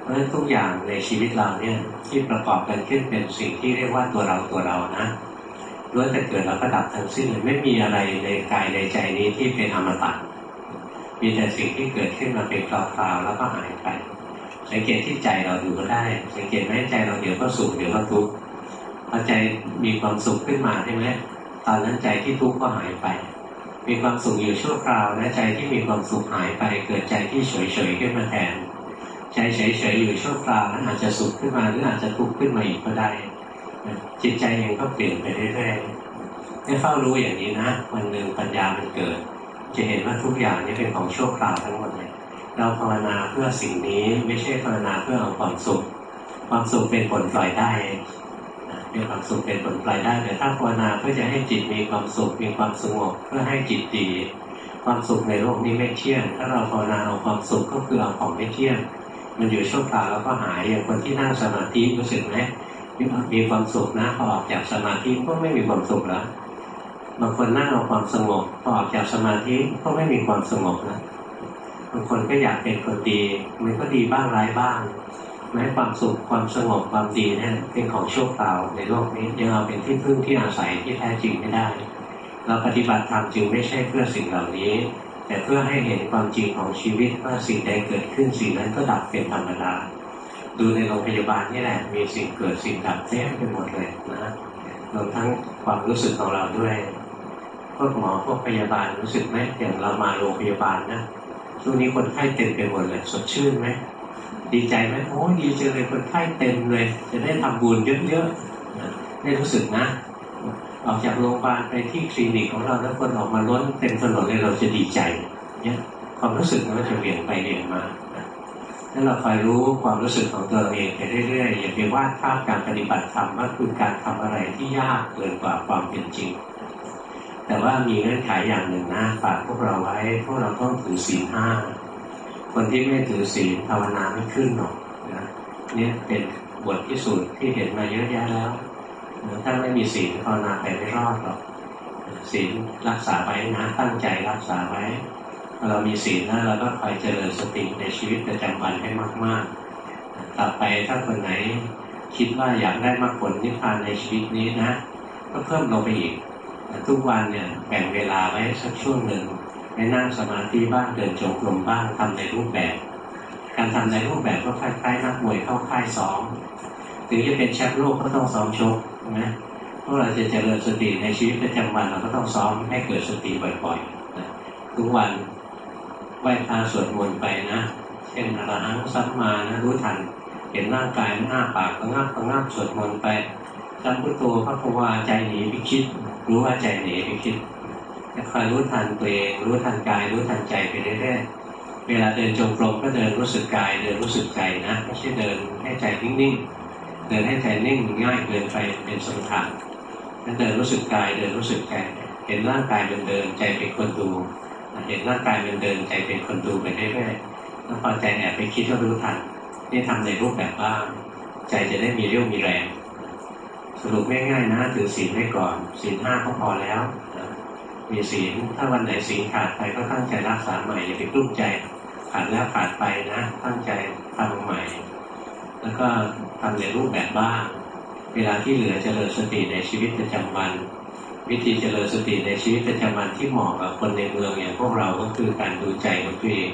Speaker 1: เพราะฉะนั้นทุกอย่างในชีวิตเราเนี่ยที่ประกอบกันขึ้นเป็นสิ่งที่เรียกว่าตัวเราตัวเรานะล้วนแต่เกิดแล้วก็ดับทั้งสิ้นเลยไม่มีอะไรในกายในใจนี้ที่เป็นอมตะมีแต่สิ่งที่เกิดขึ้นมาเป็นคราวๆแล้วก็หายไป สังเกตที่ใจเราดูก็ได้ สังเกตไหมใจเราเดี๋ยวก็สุขเดี๋ยวก็ทุกข์ พอใจมีความสุขขึ้นมาใช่ไหมตอนนั้นใจที่ทุกข์ก็หายไป มีความสุขอยู่ชั่วคราวนะใจที่มีความสุขหายไป เกิดใจที่เฉยๆขึ้นมาแทนใจเฉยๆอยู่ชั่วคราวนั้นอาจจะสุขขึ้นมาหรืออาจจะทุกข์ขึ้นมาอีกก็ได้จิตใจเองก็เปลี่ยนไปเรื่อยๆให้เฝ้ารู้อย่างนี้นะวันหนึ่งปัญญามันเกิด จะเห็นว่าทุกอย่างนี้เป็นของชั่วคราวทั้งหมดเลยเราภาวนาเพื่อสิ่งนี้ไม่ใช่ภาวนาเพื่อเอาความสุข ความสุขเป็นผลปล่อยได้ เป็นความสุขเป็นผลปล่อยได้แต่ถ้าภาวนาเพื่อจะให้จิตมีความสุขมีความสงบเพื่อให้จิตดีความสุขในโลกนี้ไม่เที่ยง ถ้าเราภาวนาเอาความสุขก็คือเอาของไม่เที่ยง มันอยู่ชั่วคราวแล้วก็หาย อย่างคนที่นั่งสมาธิรู้สึกไหมมีความสุขนะพอออกจากสมาธิก็ไม่มีความสุขแล้ว บางคนนั่งเอาความสงบพอออกจากสมาธิก็ไม่มีความสงบนะ บางคนก็อยากเป็นคนดี มันก็ดีบ้างร้ายบ้าง แม้ความสุขความสงบความดีเนี่ยเป็นของชั่วคราวในโลกนี้ยังเอาเป็นที่พึ่งที่อาศัยที่แท้จริงไม่ได้ เราปฏิบัติธรรมจึงไม่ใช่เพื่อสิ่งเหล่านี้ แต่เพื่อให้เห็นความจริงของชีวิตว่าสิ่งใดเกิดขึ้นสิ่งนั้นก็ดับเป็นธรรมดาดูในโรงพยาบาลนี่แหละมีสิ่งเกิดสิ่งดับเต็มไปหมดเลยนะรวมทั้งความรู้สึกของเราด้วยพวกหมอพวกพยาบาลรู้สึกไหมอย่างเรามาโรงพยาบาลนะช่วงนี้คนไข้เต็มไปหมดเลยสดชื่นไหม ดีใจไหมโอ้ดีจังเลยคนไข้เต็มเลย จะได้ทำบุญเยอะๆได้รู้สึกนะ ออกจากโรงพยาบาลไปที่คลินิกของเราแล้วคนออกมาล้นเต็มถนนเลยเราจะดีใจเนี่ยความรู้สึกมันจะเปลี่ยนไปเปลี่ยนมาถ้าเราคอยรู้ความรู้สึกของตัวเราเองไปเรื่อยๆอย่าไปวาดภาพการปฏิบัติธรรมว่าคือการทำอะไรที่ยากเกินกว่าความเป็นจริง แต่ว่ามีเงื่อนไขอย่างหนึ่งนะฝากพวกเราไว้พวกเราต้องถือศีลห้า คนที่ไม่ถือศีลภาวนาไม่ขึ้นหรอกนะเนี่ยเป็นบทพิสูจน์ที่เห็นมาเยอะแยะแล้วถ้าไม่มีศีลภาวนาไปไม่รอดหรอกศีลรักษาไว้นะตั้งใจรักษาไว้ เรามีศีลแล้วเราก็คอยเจริญสติในชีวิตประจำวันให้มาก ๆ ต่อไปถ้าคนไหนคิดว่าอยากได้มากผลนิพพานในชีวิตนี้นะ ก็เพิ่มลงไปอีก ทุกวันเนี่ยแบ่งเวลาไว้สักช่วงหนึ่ง ไปนั่งสมาธิบ้างเดินจงกรมบ้างทำในรูปแบบ การทำในรูปแบบก็คล้ายๆนักมวยเข้าค่ายซ้อมถึงจะเป็นแชมป์โลกก็ต้องซ้อมชกนะพวกเราจะเจริญสติในชีวิตประจำวันเราก็ต้องซ้อมให้เกิดสติบ่อยๆทุกวันไหว้พระสวดมนต์ไปนะเช่นอรหังสัมมานะรู้ทันเห็นร่างกายหน้าปากก็งับก็งับสวดมนต์ไปจำพุทโธพระภวาใจหนีไปคิด รู้ว่าใจหนีไปคิด คอยรู้ทันตัวเองรู้ทันกายรู้ทันใจไปเรื่อยๆเวลาเดินจงกรมก็เดินรู้สึกกายเดินรู้สึกใจนะไม่ใช่เดินให้ใจนิ่งๆเดินให้ใจนิ่งง่ายเกินไปเป็นสมถะนั่นเดินรู้สึกกายเดินรู้สึกใจเห็นร่างกายมันเดินใจเป็นคนดูเห็นร่างกายมันเดินใจเป็นคนดูไปเรื่อยๆแล้วพอใจแอบไปคิดก็รู้ทันนี่ทำในรูปแบบบ้างใจจะได้มีเรี่ยวมีแรง สรุปง่ายๆนะถือศีลไว้ก่อนศีลห้าก็พอแล้ว มีศีลถ้าวันไหนศีลขาดไปก็ตั้งใจรักษาใหม่อย่าไปกลุ้มใจขาดแล้วขาดไปนะตั้งใจทำใหม่ แล้วก็ทำในรูปแบบบ้าง เวลาที่เหลือจเจริญสติในชีวิตประจำวัน วิธีเจริญสติในชีวิตประจำวันที่เหมาะกับคนในเมืองอย่างพวกเราก็คือการดูใจของตัวเอง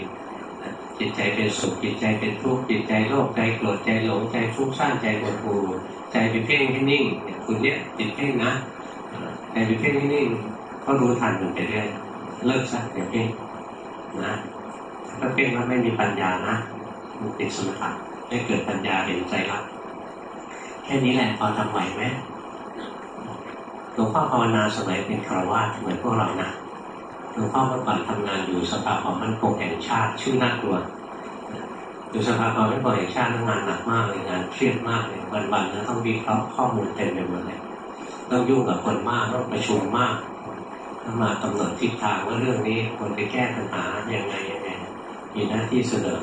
Speaker 1: จิตใจเป็นสุขจิตใจเป็นทุกข์จิตใจโลภใจโกรธใจหลงใจฟุ้งซ่านใจหดหู่ใจเป็นเพ่งให้นิ่งอย่างคุณเนี้ยจิตเพ่งนะใจเป็นเพ่งให้นิ่ง ก็รู้ทันมันไปเรื่อยเลิกซะอย่าเพ่งนะถ้าเพ่งแล้วไม่มีปัญญานะมันติดสมถะให้เกิดปัญญาเห็นใจรักแค่นี้แหละพอทำไหวไหมหลวงพ่อภาวนาสมัยเป็นคราวาสเหมือนพวกเรานะหลวงพ่อเมื่อก่อนทำงานอยู่สภาความมั่นคงแห่งชาติชื่อน่ากลัวคือสภาความเป็นคนแห่งชาติงานหนักมากเลยงานเครียดมากเลยวันๆแล้วต้องวิเคราะห์ข้อมูลเต็มไปหมดเลยต้องยุ่งกับคนมากต้องประชุมมาก มากำหนดทิศทางว่าเรื่องนี้ควรไปแก้ปัญหาอย่างไงยังไงมีหน้าที่เสนอ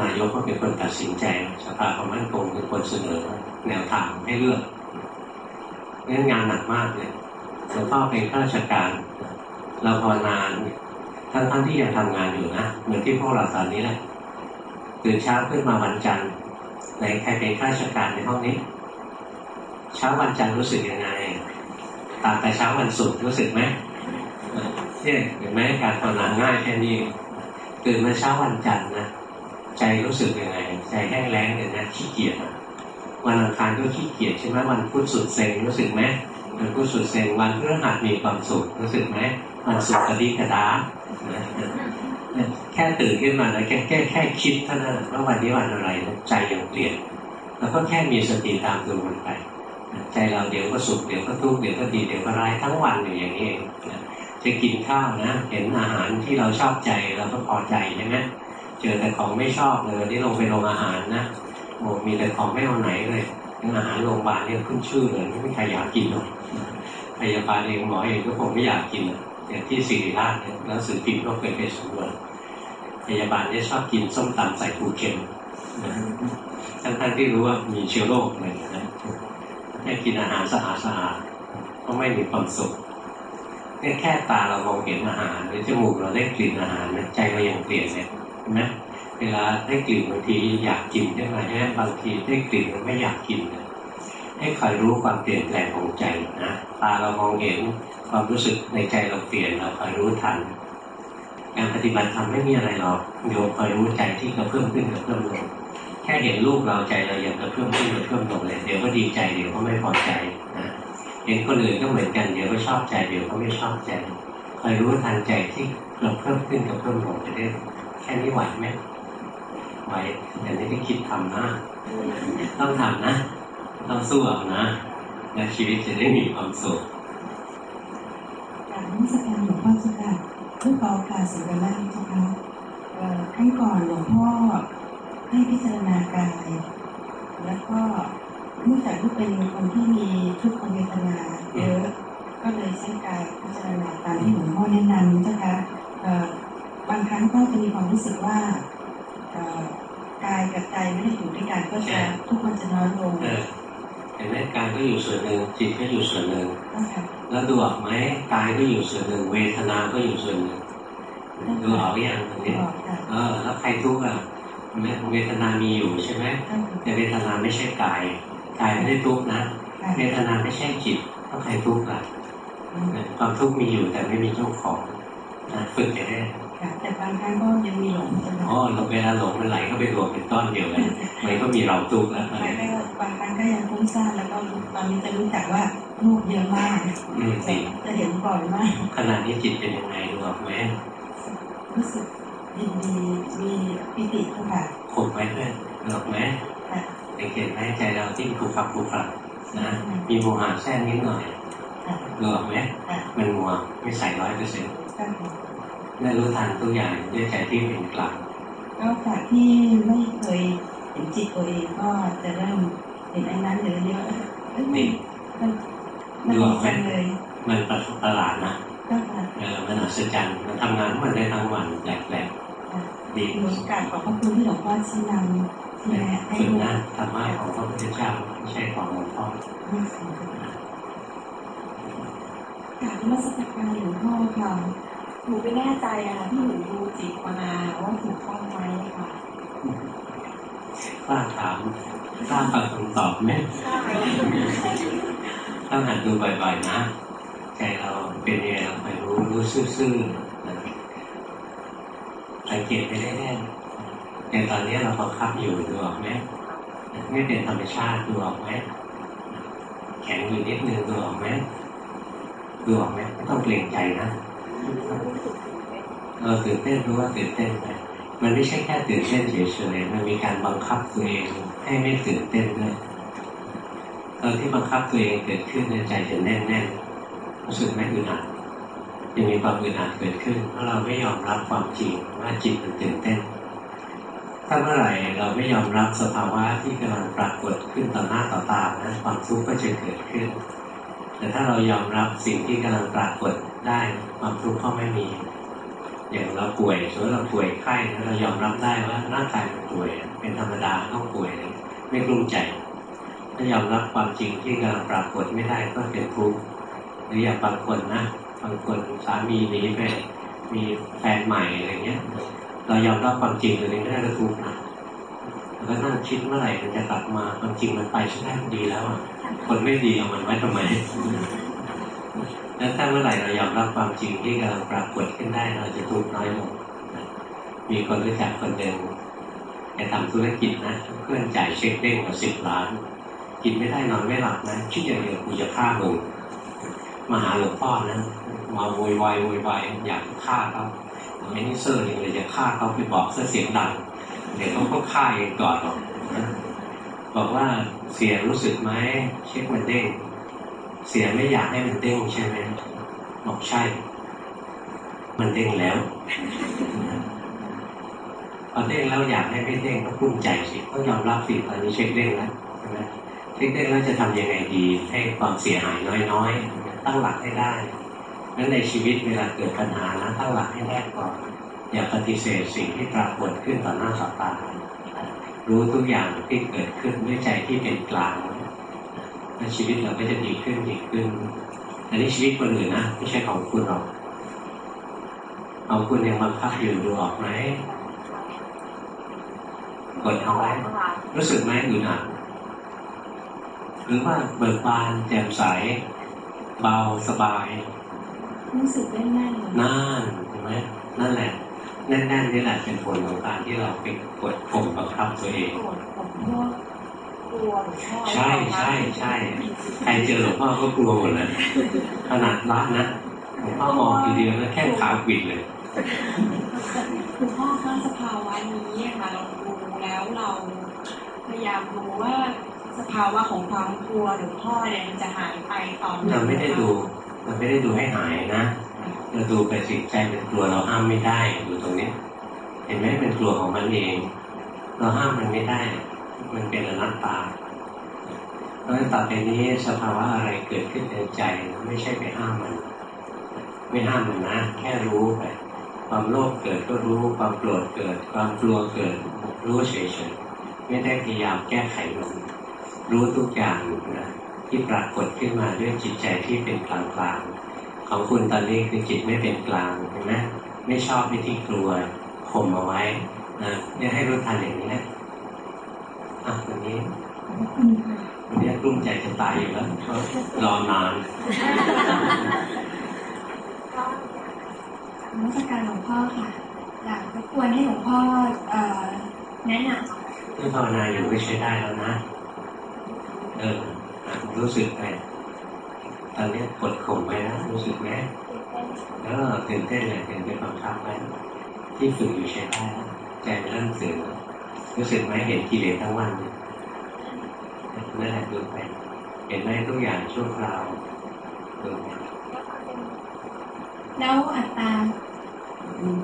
Speaker 1: นายกก็เป็นคนตัดสินใจสภาความมั่นคงเป็นคนเสนอแนวทางให้เลือกงั้นงานหนักมากเลยหลวงพ่อเป็นข้าราชการ เราพอนานทั้งทั้งที่ยังทำงานอยู่นะเหมือนที่พวกเราตอนนี้แหละตื่นเช้าขึ้นมาวันจันทร์ในใครเป็นข้าราชการในห้องนี้ เช้าวันจันทร์รู้สึกยังไง ต่างแต่เช้าวันศุกร์รู้สึกไหมเนี่ยเห็นไหมการภาวนาง่ายแค่นี้ตื่นมาเช้าวันจันทร์นะใจรู้สึกยังไงใจแห้งแล้งเลยนะขี้เกียจวันอังคารก็ขี้เกียจใช่ไหมวันพุธสุดเซ็งรู้สึกไหมวันพุธสุดเซ็งวันพฤหัสมีความสุขรู้สึกไหมวันศุกร์กระดิกระดาแค่ตื่นขึ้นมาแล้วแค่แค่แค่คิดเท่านั้นว่าวันนี้วันอะไรใจยังเปลี่ยนแล้วก็แค่มีสติตามดูมันไป ใจเราเดี๋ยวก็สุขเดี๋ยวก็ทุกข์เดี๋ยวก็ดีเดี๋ยวก็ร้ายทั้งวันอยู่อย่างนี้เองจะกินข้าวนะเห็นอาหารที่เราชอบใจเราก็พอใจใช่ไหมเจอแต่ของไม่ชอบเลยวันนี้ลงไปโรงอาหารนะโอ้มีแต่ของไม่เอาไหนเลยอาหารโรงพยาบาลเนี่ยขึ้นชื่อเลยไม่มีใครอยากกินหรอกพยาบาลเองหมอเองก็คงไม่อยากกินอย่างที่สิริราชเนี่ยแล้วสื่อพิมพ์ก็เคยไปสำรวจพยาบาลเนี่ยชอบกินส้มตำใส่ปูเค็มทั้งๆที่รู้ว่ามีเชื้อโรคอะไรนะ ให้กินอาหารสะอาดสะอาดก็ไม่มีความสุขแค่ตาเรามองเห็นอาหารหรือจมูกเราได้กลิ่นอาหารนะใจเรายังเปลี่ยนเลยเห็นไหมเวลาได้กลิ่นบางทีอยากกินใช่ไหมใช่ไหมบางทีได้กลิ่นมันไม่อยากกินให้คอยรู้ความเปลี่ยนแปลงของใจนะตาเรามองเห็นความรู้สึกในใจเราเปลี่ยนเราคอยรู้ทันการปฏิบัติธรรมไม่มีอะไรหรอกโยมคอยรู้ใจที่กระเพื่อมขึ้นกระเพื่อมลง แค่เห็นลูกเราใจเราอยังกระเพื่อมขึ้นกระเพื่อมลงเลยเดี๋ยวก็ดีใจเดี๋ยวก็ไม่พอใจนะเห็นคนอื่นก็เหมือนกันเดี๋ยวก็ชอบใจเดี๋ยวก็ไม่ชอบใจคอยรู้ทันใจที่กระเพิ่มขึ้นกระเพิ่มลงไปได้แค่นี้ไหวไหมไหวแต่ไม่ได้คิดทำนะต้องทำนะต้องสู้เอานะและชีวิตจะได้มีความสุข
Speaker 2: การนิสการหลวงพ่อจะค่ะเพื่อขอการสิ่งแรกนะคะครั้งก่อนหลวงพ่อ ให้พิจารณากายแล้วก็เนื่องจากที่เป็นคนที่มีทุกขเวทนาเยอะก็เลยใช้กายพิจารณาตามที่หลวงพ่อแนะนำนะคะบางครั้งก็จะมีความรู้สึกว่ากายกับใจไม่ได้อยู่ด้วยกันก็จะทุกมันจะน้อยลง
Speaker 1: เห็นไหมกายก็อยู่ส่วนหนึ่งจิตก็อยู่ส่วนหนึ่งแล้วดูออกไหมกายก็อยู่ส่วนหนึ่งเวทนาก็อยู่ส่วนหนึ่งดูออกยังตรงนี้เออแล้วใครทุกข์อะ เวทนามีอยู่ใช่ไหมแต่เวทนาไม่ใช่กายกายไม่ได้ทุกข์นะเวทนาไม่ใช่จิตก็ใครทุกข์อะความทุกข์มีอยู่แต่ไม่มีเจ้าของฝึกไปได้
Speaker 2: แต่บางครั้งก็ยังมีหลง
Speaker 1: อ๋อเวลาหลงมันไหลเข้าไปรวมเป็นต้อนเดียวเลยมันก็มีเราทุกข์แล้ว
Speaker 2: ใช่บางครั้งก็ยังฟุ้งซ่านแล้วก็ตอนนี้จะรู้จักว่าลูกเยอะมากจะเห็นบ่อยมาก
Speaker 1: ขณะนี้จิตเป็นยังไงรู้ไหม
Speaker 2: รู้สึก ยินดีมีปิติค่ะ
Speaker 1: ขบไว้เลยหรอกไหมสังเกตไหมใจเราที่ผูกขับผูกขับนะมีโมหะแทรกนิดหน่อยหลอกไหมมันมัวไม่ใส่ร้อยเปอร์เซ็นต์ได้รู้ทันทุกอย่างด้วยใจที่เป็นกลาง
Speaker 2: ก็จากที่ไม่เคยเห็นจิตตัวเองก็จะเริ่มเห็นไอ้นั้นเยอะๆนี่มัน
Speaker 1: มันเลยมันประหลาดนะเออมันอัศจรรย์มันทำงานมันได้ทั้งวันแปลก
Speaker 2: ๆ ดีหนูการขอบพระคุณที่หลวงพ่อชี้นำ
Speaker 1: ที่แนะให้ดูนะธรรมะของพระพุทธเจ้าไม่ใช่ของหลวงพ่อ
Speaker 2: การมาสักการหลวงพ่อค่ะหนูไม่แน่ใจอะที่หนูดูจิตมาว่าถูกต้องไหมค่ะ
Speaker 1: กล้าถามกล้าฟังคำตอบไหมใช่ต้องหัดดูบ่อยๆนะ ใจเราเป็นยังไงเราไปรู้รู้ซื่อๆ สังเกตไปเรื่อยๆอย่างตอนนี้เราบังคับอยู่ดูออกไหมไม่เป็นธรรมชาติดูออกไหมแข็งอยู่นิดนึงดูออกไหมดูออกไหมไม่ต้องเกรงใจนะเออตื่นเต้นรู้ว่าตื่นเต้นไปมันไม่ใช่แค่ตื่นเต้นเฉยๆมันมีการบังคับตัวเองให้ไม่ตื่นเต้นด้วยตอนที่บังคับตัวเองเกิดขึ้นในใจจะแน่นๆรู้สึกไหมอึดอัด จะมีความอึดอัดเกิดขึ้นเพราะเราไม่ยอมรับความจริงว่าจิตมันตื่นเต้น ถ้าเมื่อไหร่เราไม่ยอมรับสภาวะที่กำลังปรากฏขึ้นต่อหน้าต่อตานะความทุกข์ก็จะเกิดขึ้น แต่ถ้าเรายอมรับสิ่งที่กำลังปรากฏได้ความทุกข์ก็ไม่มี อย่างเราป่วยสมมติเราป่วยไข้เรายอมรับได้ว่าร่างกายมันป่วย เป็นธรรมดาต้องป่วยไม่กลุ้มใจถ้ายอมรับความจริงที่กำลังปรากฏไม่ได้ก็เป็นทุกข์หรืออย่างบางคนนะ บางคนสามีหนีไปมีแฟนใหม่อะไรเงี้ย เรายอมรับความจริงตัวนี้ไม่ได้ก็ทุกข์นะแล้วก็นั่งคิดเมื่อไหร่มันจะกลับมาความจริงมันไปใช่ไหมดีแล้วอะคนไม่ดีเอามันไว้ทำไมแล้วถ้าเมื่อไหร่เรายอมรับความจริงที่กำลังปรากฏขึ้นได้เราจะทุกข์น้อยลงมีคนรู้จักคนเดิมแกทำธุรกิจนะเพื่อนจ่ายเช็คเด้งมาสิบล้าน กินไม่ได้นอนไม่หลับนะคิดอย่างเดียวกูจะฆ่ามึง มาหาหลวงพ่อนะมาโวยวายโวยวายอยากฆ่าเขาไอ้นี่เซอร์เลยจะฆ่าเขาไปบอกเสื้อเสียงดังเดี๋ยวเขาก็ฆ่าเองก่อนหรอกนะบอกว่าเสียรู้สึกไหมเช็คมันเด้งเสียไม่อยากให้มันเด้งใช่ไหมบอกใช่ มันเด้งแล้วพอเด้งแล้วอยากให้ไม่เด้งก็กุ้มใจสิต้องยอมรับสิตอนนี้เช็คเด้งแล้วใช่ไหมเช็คเด้งแล้วจะทำยังไงดี ให้ความเสียหายน้อยๆ ตั้งหลักให้ได้นั้นในชีวิตเวลาเกิดปัญหานะตั้งหลักให้แรกก่อน อย่าปฏิเสธสิ่งที่ปรากฏขึ้นต่อหน้าสัตารู้ทุกอย่างที่เกิดขึ้นด้วยใจที่เป็นกลางแล้วชีวิตเราก็จะดีขึ้นดีขึ้น อันนี้ชีวิตคนอื่นนะไม่ใช่ของคุณหรอกของคุณยังบังคับอยู่ดูออกไหมกดเอาไว้รู้สึกไหมอึดอัดหรือว่าเบิกบานแจ่มใส เบาสบาย
Speaker 3: รู้สึกแน่นๆ
Speaker 1: นั่นเห็นไหมนั่นแหละแน่นๆนี่แหละเป็นผลของการที่เราไปกดข่มบังคับตัวเอง
Speaker 3: โกรธผมพวกกลัวหลวงพ่อ
Speaker 1: ใช่ใช่ใช่ใครเจอหลวงพ่อก็กลัวหมดเลยขนาดรักนะหลวงพ่อมองทีเดียวแล้วแค่ขาปิดเลย
Speaker 3: คุณพ่อสร้างสภาวะนี้ค่ะเราดูแล้วเราพยายามดูว่า สภาวะของความกลัวหลวงพ่อเนี่ยมันจะหายไปตอน
Speaker 1: เราไม่ได้ดูเราไม่ได้ดูให้หายนะเราดูไปสิใจเป็นกลัวเราห้ามไม่ได้อยู่ตรงนี้ เห็นไหมเป็นกลัวของมันเอง เราห้ามมันไม่ได้ มันเป็นอนัตตาเพราะฉะนั้นต่อไปนี้สภาวะอะไรเกิดขึ้นในใจไม่ใช่ไปห้ามมัน ไม่ห้ามมันนะแค่รู้ไปความโลภเกิดก็รู้ความโกรธเกิด ความกลัวเกิด รู้เฉยๆไม่ได้พยายามแก้ไขมัน รู้ทุกอย่างนะที่ปรากฏขึ้นมาด้วยจิตใจที่เป็นกลางๆของคุณตอนนี้คือจิตไม่เป็นกลางเห็นไหมไม่ชอบวิธีกลัวข่มเอาไว้นะเนี่ยให้รู้ทันอย่างนี้นะอะตรงนี้
Speaker 3: ขอบคุณค่ะ
Speaker 1: วันนี้กลุ้มใจจะตายอยู่แล้วเพราะรอนาน
Speaker 3: นมัสการหลวงพ่อค่ะอยากรบกวนให้หลวงพ่อเอ่อแนะนำ
Speaker 1: ที่ภาวนาอยู่ก็ใช้ได้แล้วนะ เอออะรู้สึกไปตอนนี้กดข่มไปนะรู้สึกไหมแล้วตื่นเต้นเลยตื่นเป็นความคับไปที่ฝึกอยู่ใช้ได้แล้วใจมันเริ่มตื่นแล้วรู้สึกไหมเห็นกิเลสทั้งวันเลยนั่นแหละดูไปเห็นไหมทุกอย่างชั่วคราวดูไป
Speaker 3: แล้วอัตตา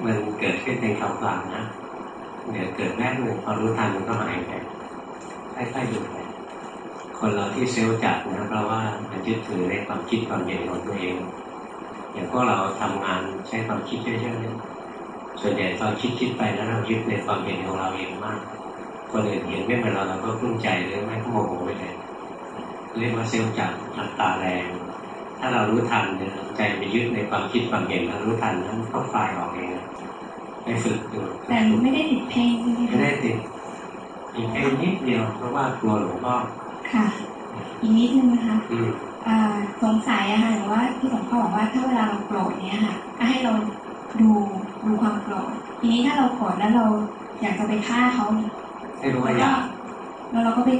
Speaker 1: มันเกิดขึ้นในคำกลางนะเดี๋ยวเกิดแรกหนึ่งพอรู้ทันมันก็หายไปค่อยๆดูไป คนเราที่เซลล์จัดนะเพราะว่ามันยึดถือในความคิดความเห็นของตัวเอง อย่างพวกเราทำงานใช้ความคิดเยอะๆเนี่ยส่วนใหญ่ตอนคิดคิดไปแล้วเรายึดในความเห็นของเราเองมาก คนอื่นเห็นไม่เหมือนเราเราก็กลุ้มใจหรือไม่ก็โมโหไปเลยเรียกว่าเซลล์จัดอัตตาแรง ถ้าเรารู้ทันเนี่ยใจไปยึดในความคิดความเห็นแล้วรู้ทันนั้นก็คลายออกเองไปฝึกดู
Speaker 3: แต่ไม่ได้ติดเพลงใช่ไหม
Speaker 1: ไม่
Speaker 3: คะ
Speaker 1: ได้ติดอีกแค่นิดเดียวเพราะว่ากลัวหลวงพ่อ
Speaker 3: ค่ะ อีกนิดนึงนะคะ
Speaker 1: อืม
Speaker 3: อ่าสงสัยอะค่ะหรือว่าที่หลวงพ่อบอกว่าถ้าเวลาเราโกรธเนี้ยค่ะก็ให้เราดูดูความโกรธทีนี้ถ้าเราโกรธแล้วเราอยากจะไปฆ่าเขา
Speaker 1: ให้รู้
Speaker 3: แล้ว
Speaker 1: ว่าอ
Speaker 3: ก็
Speaker 1: ยาก
Speaker 3: แล้วเราก็ไป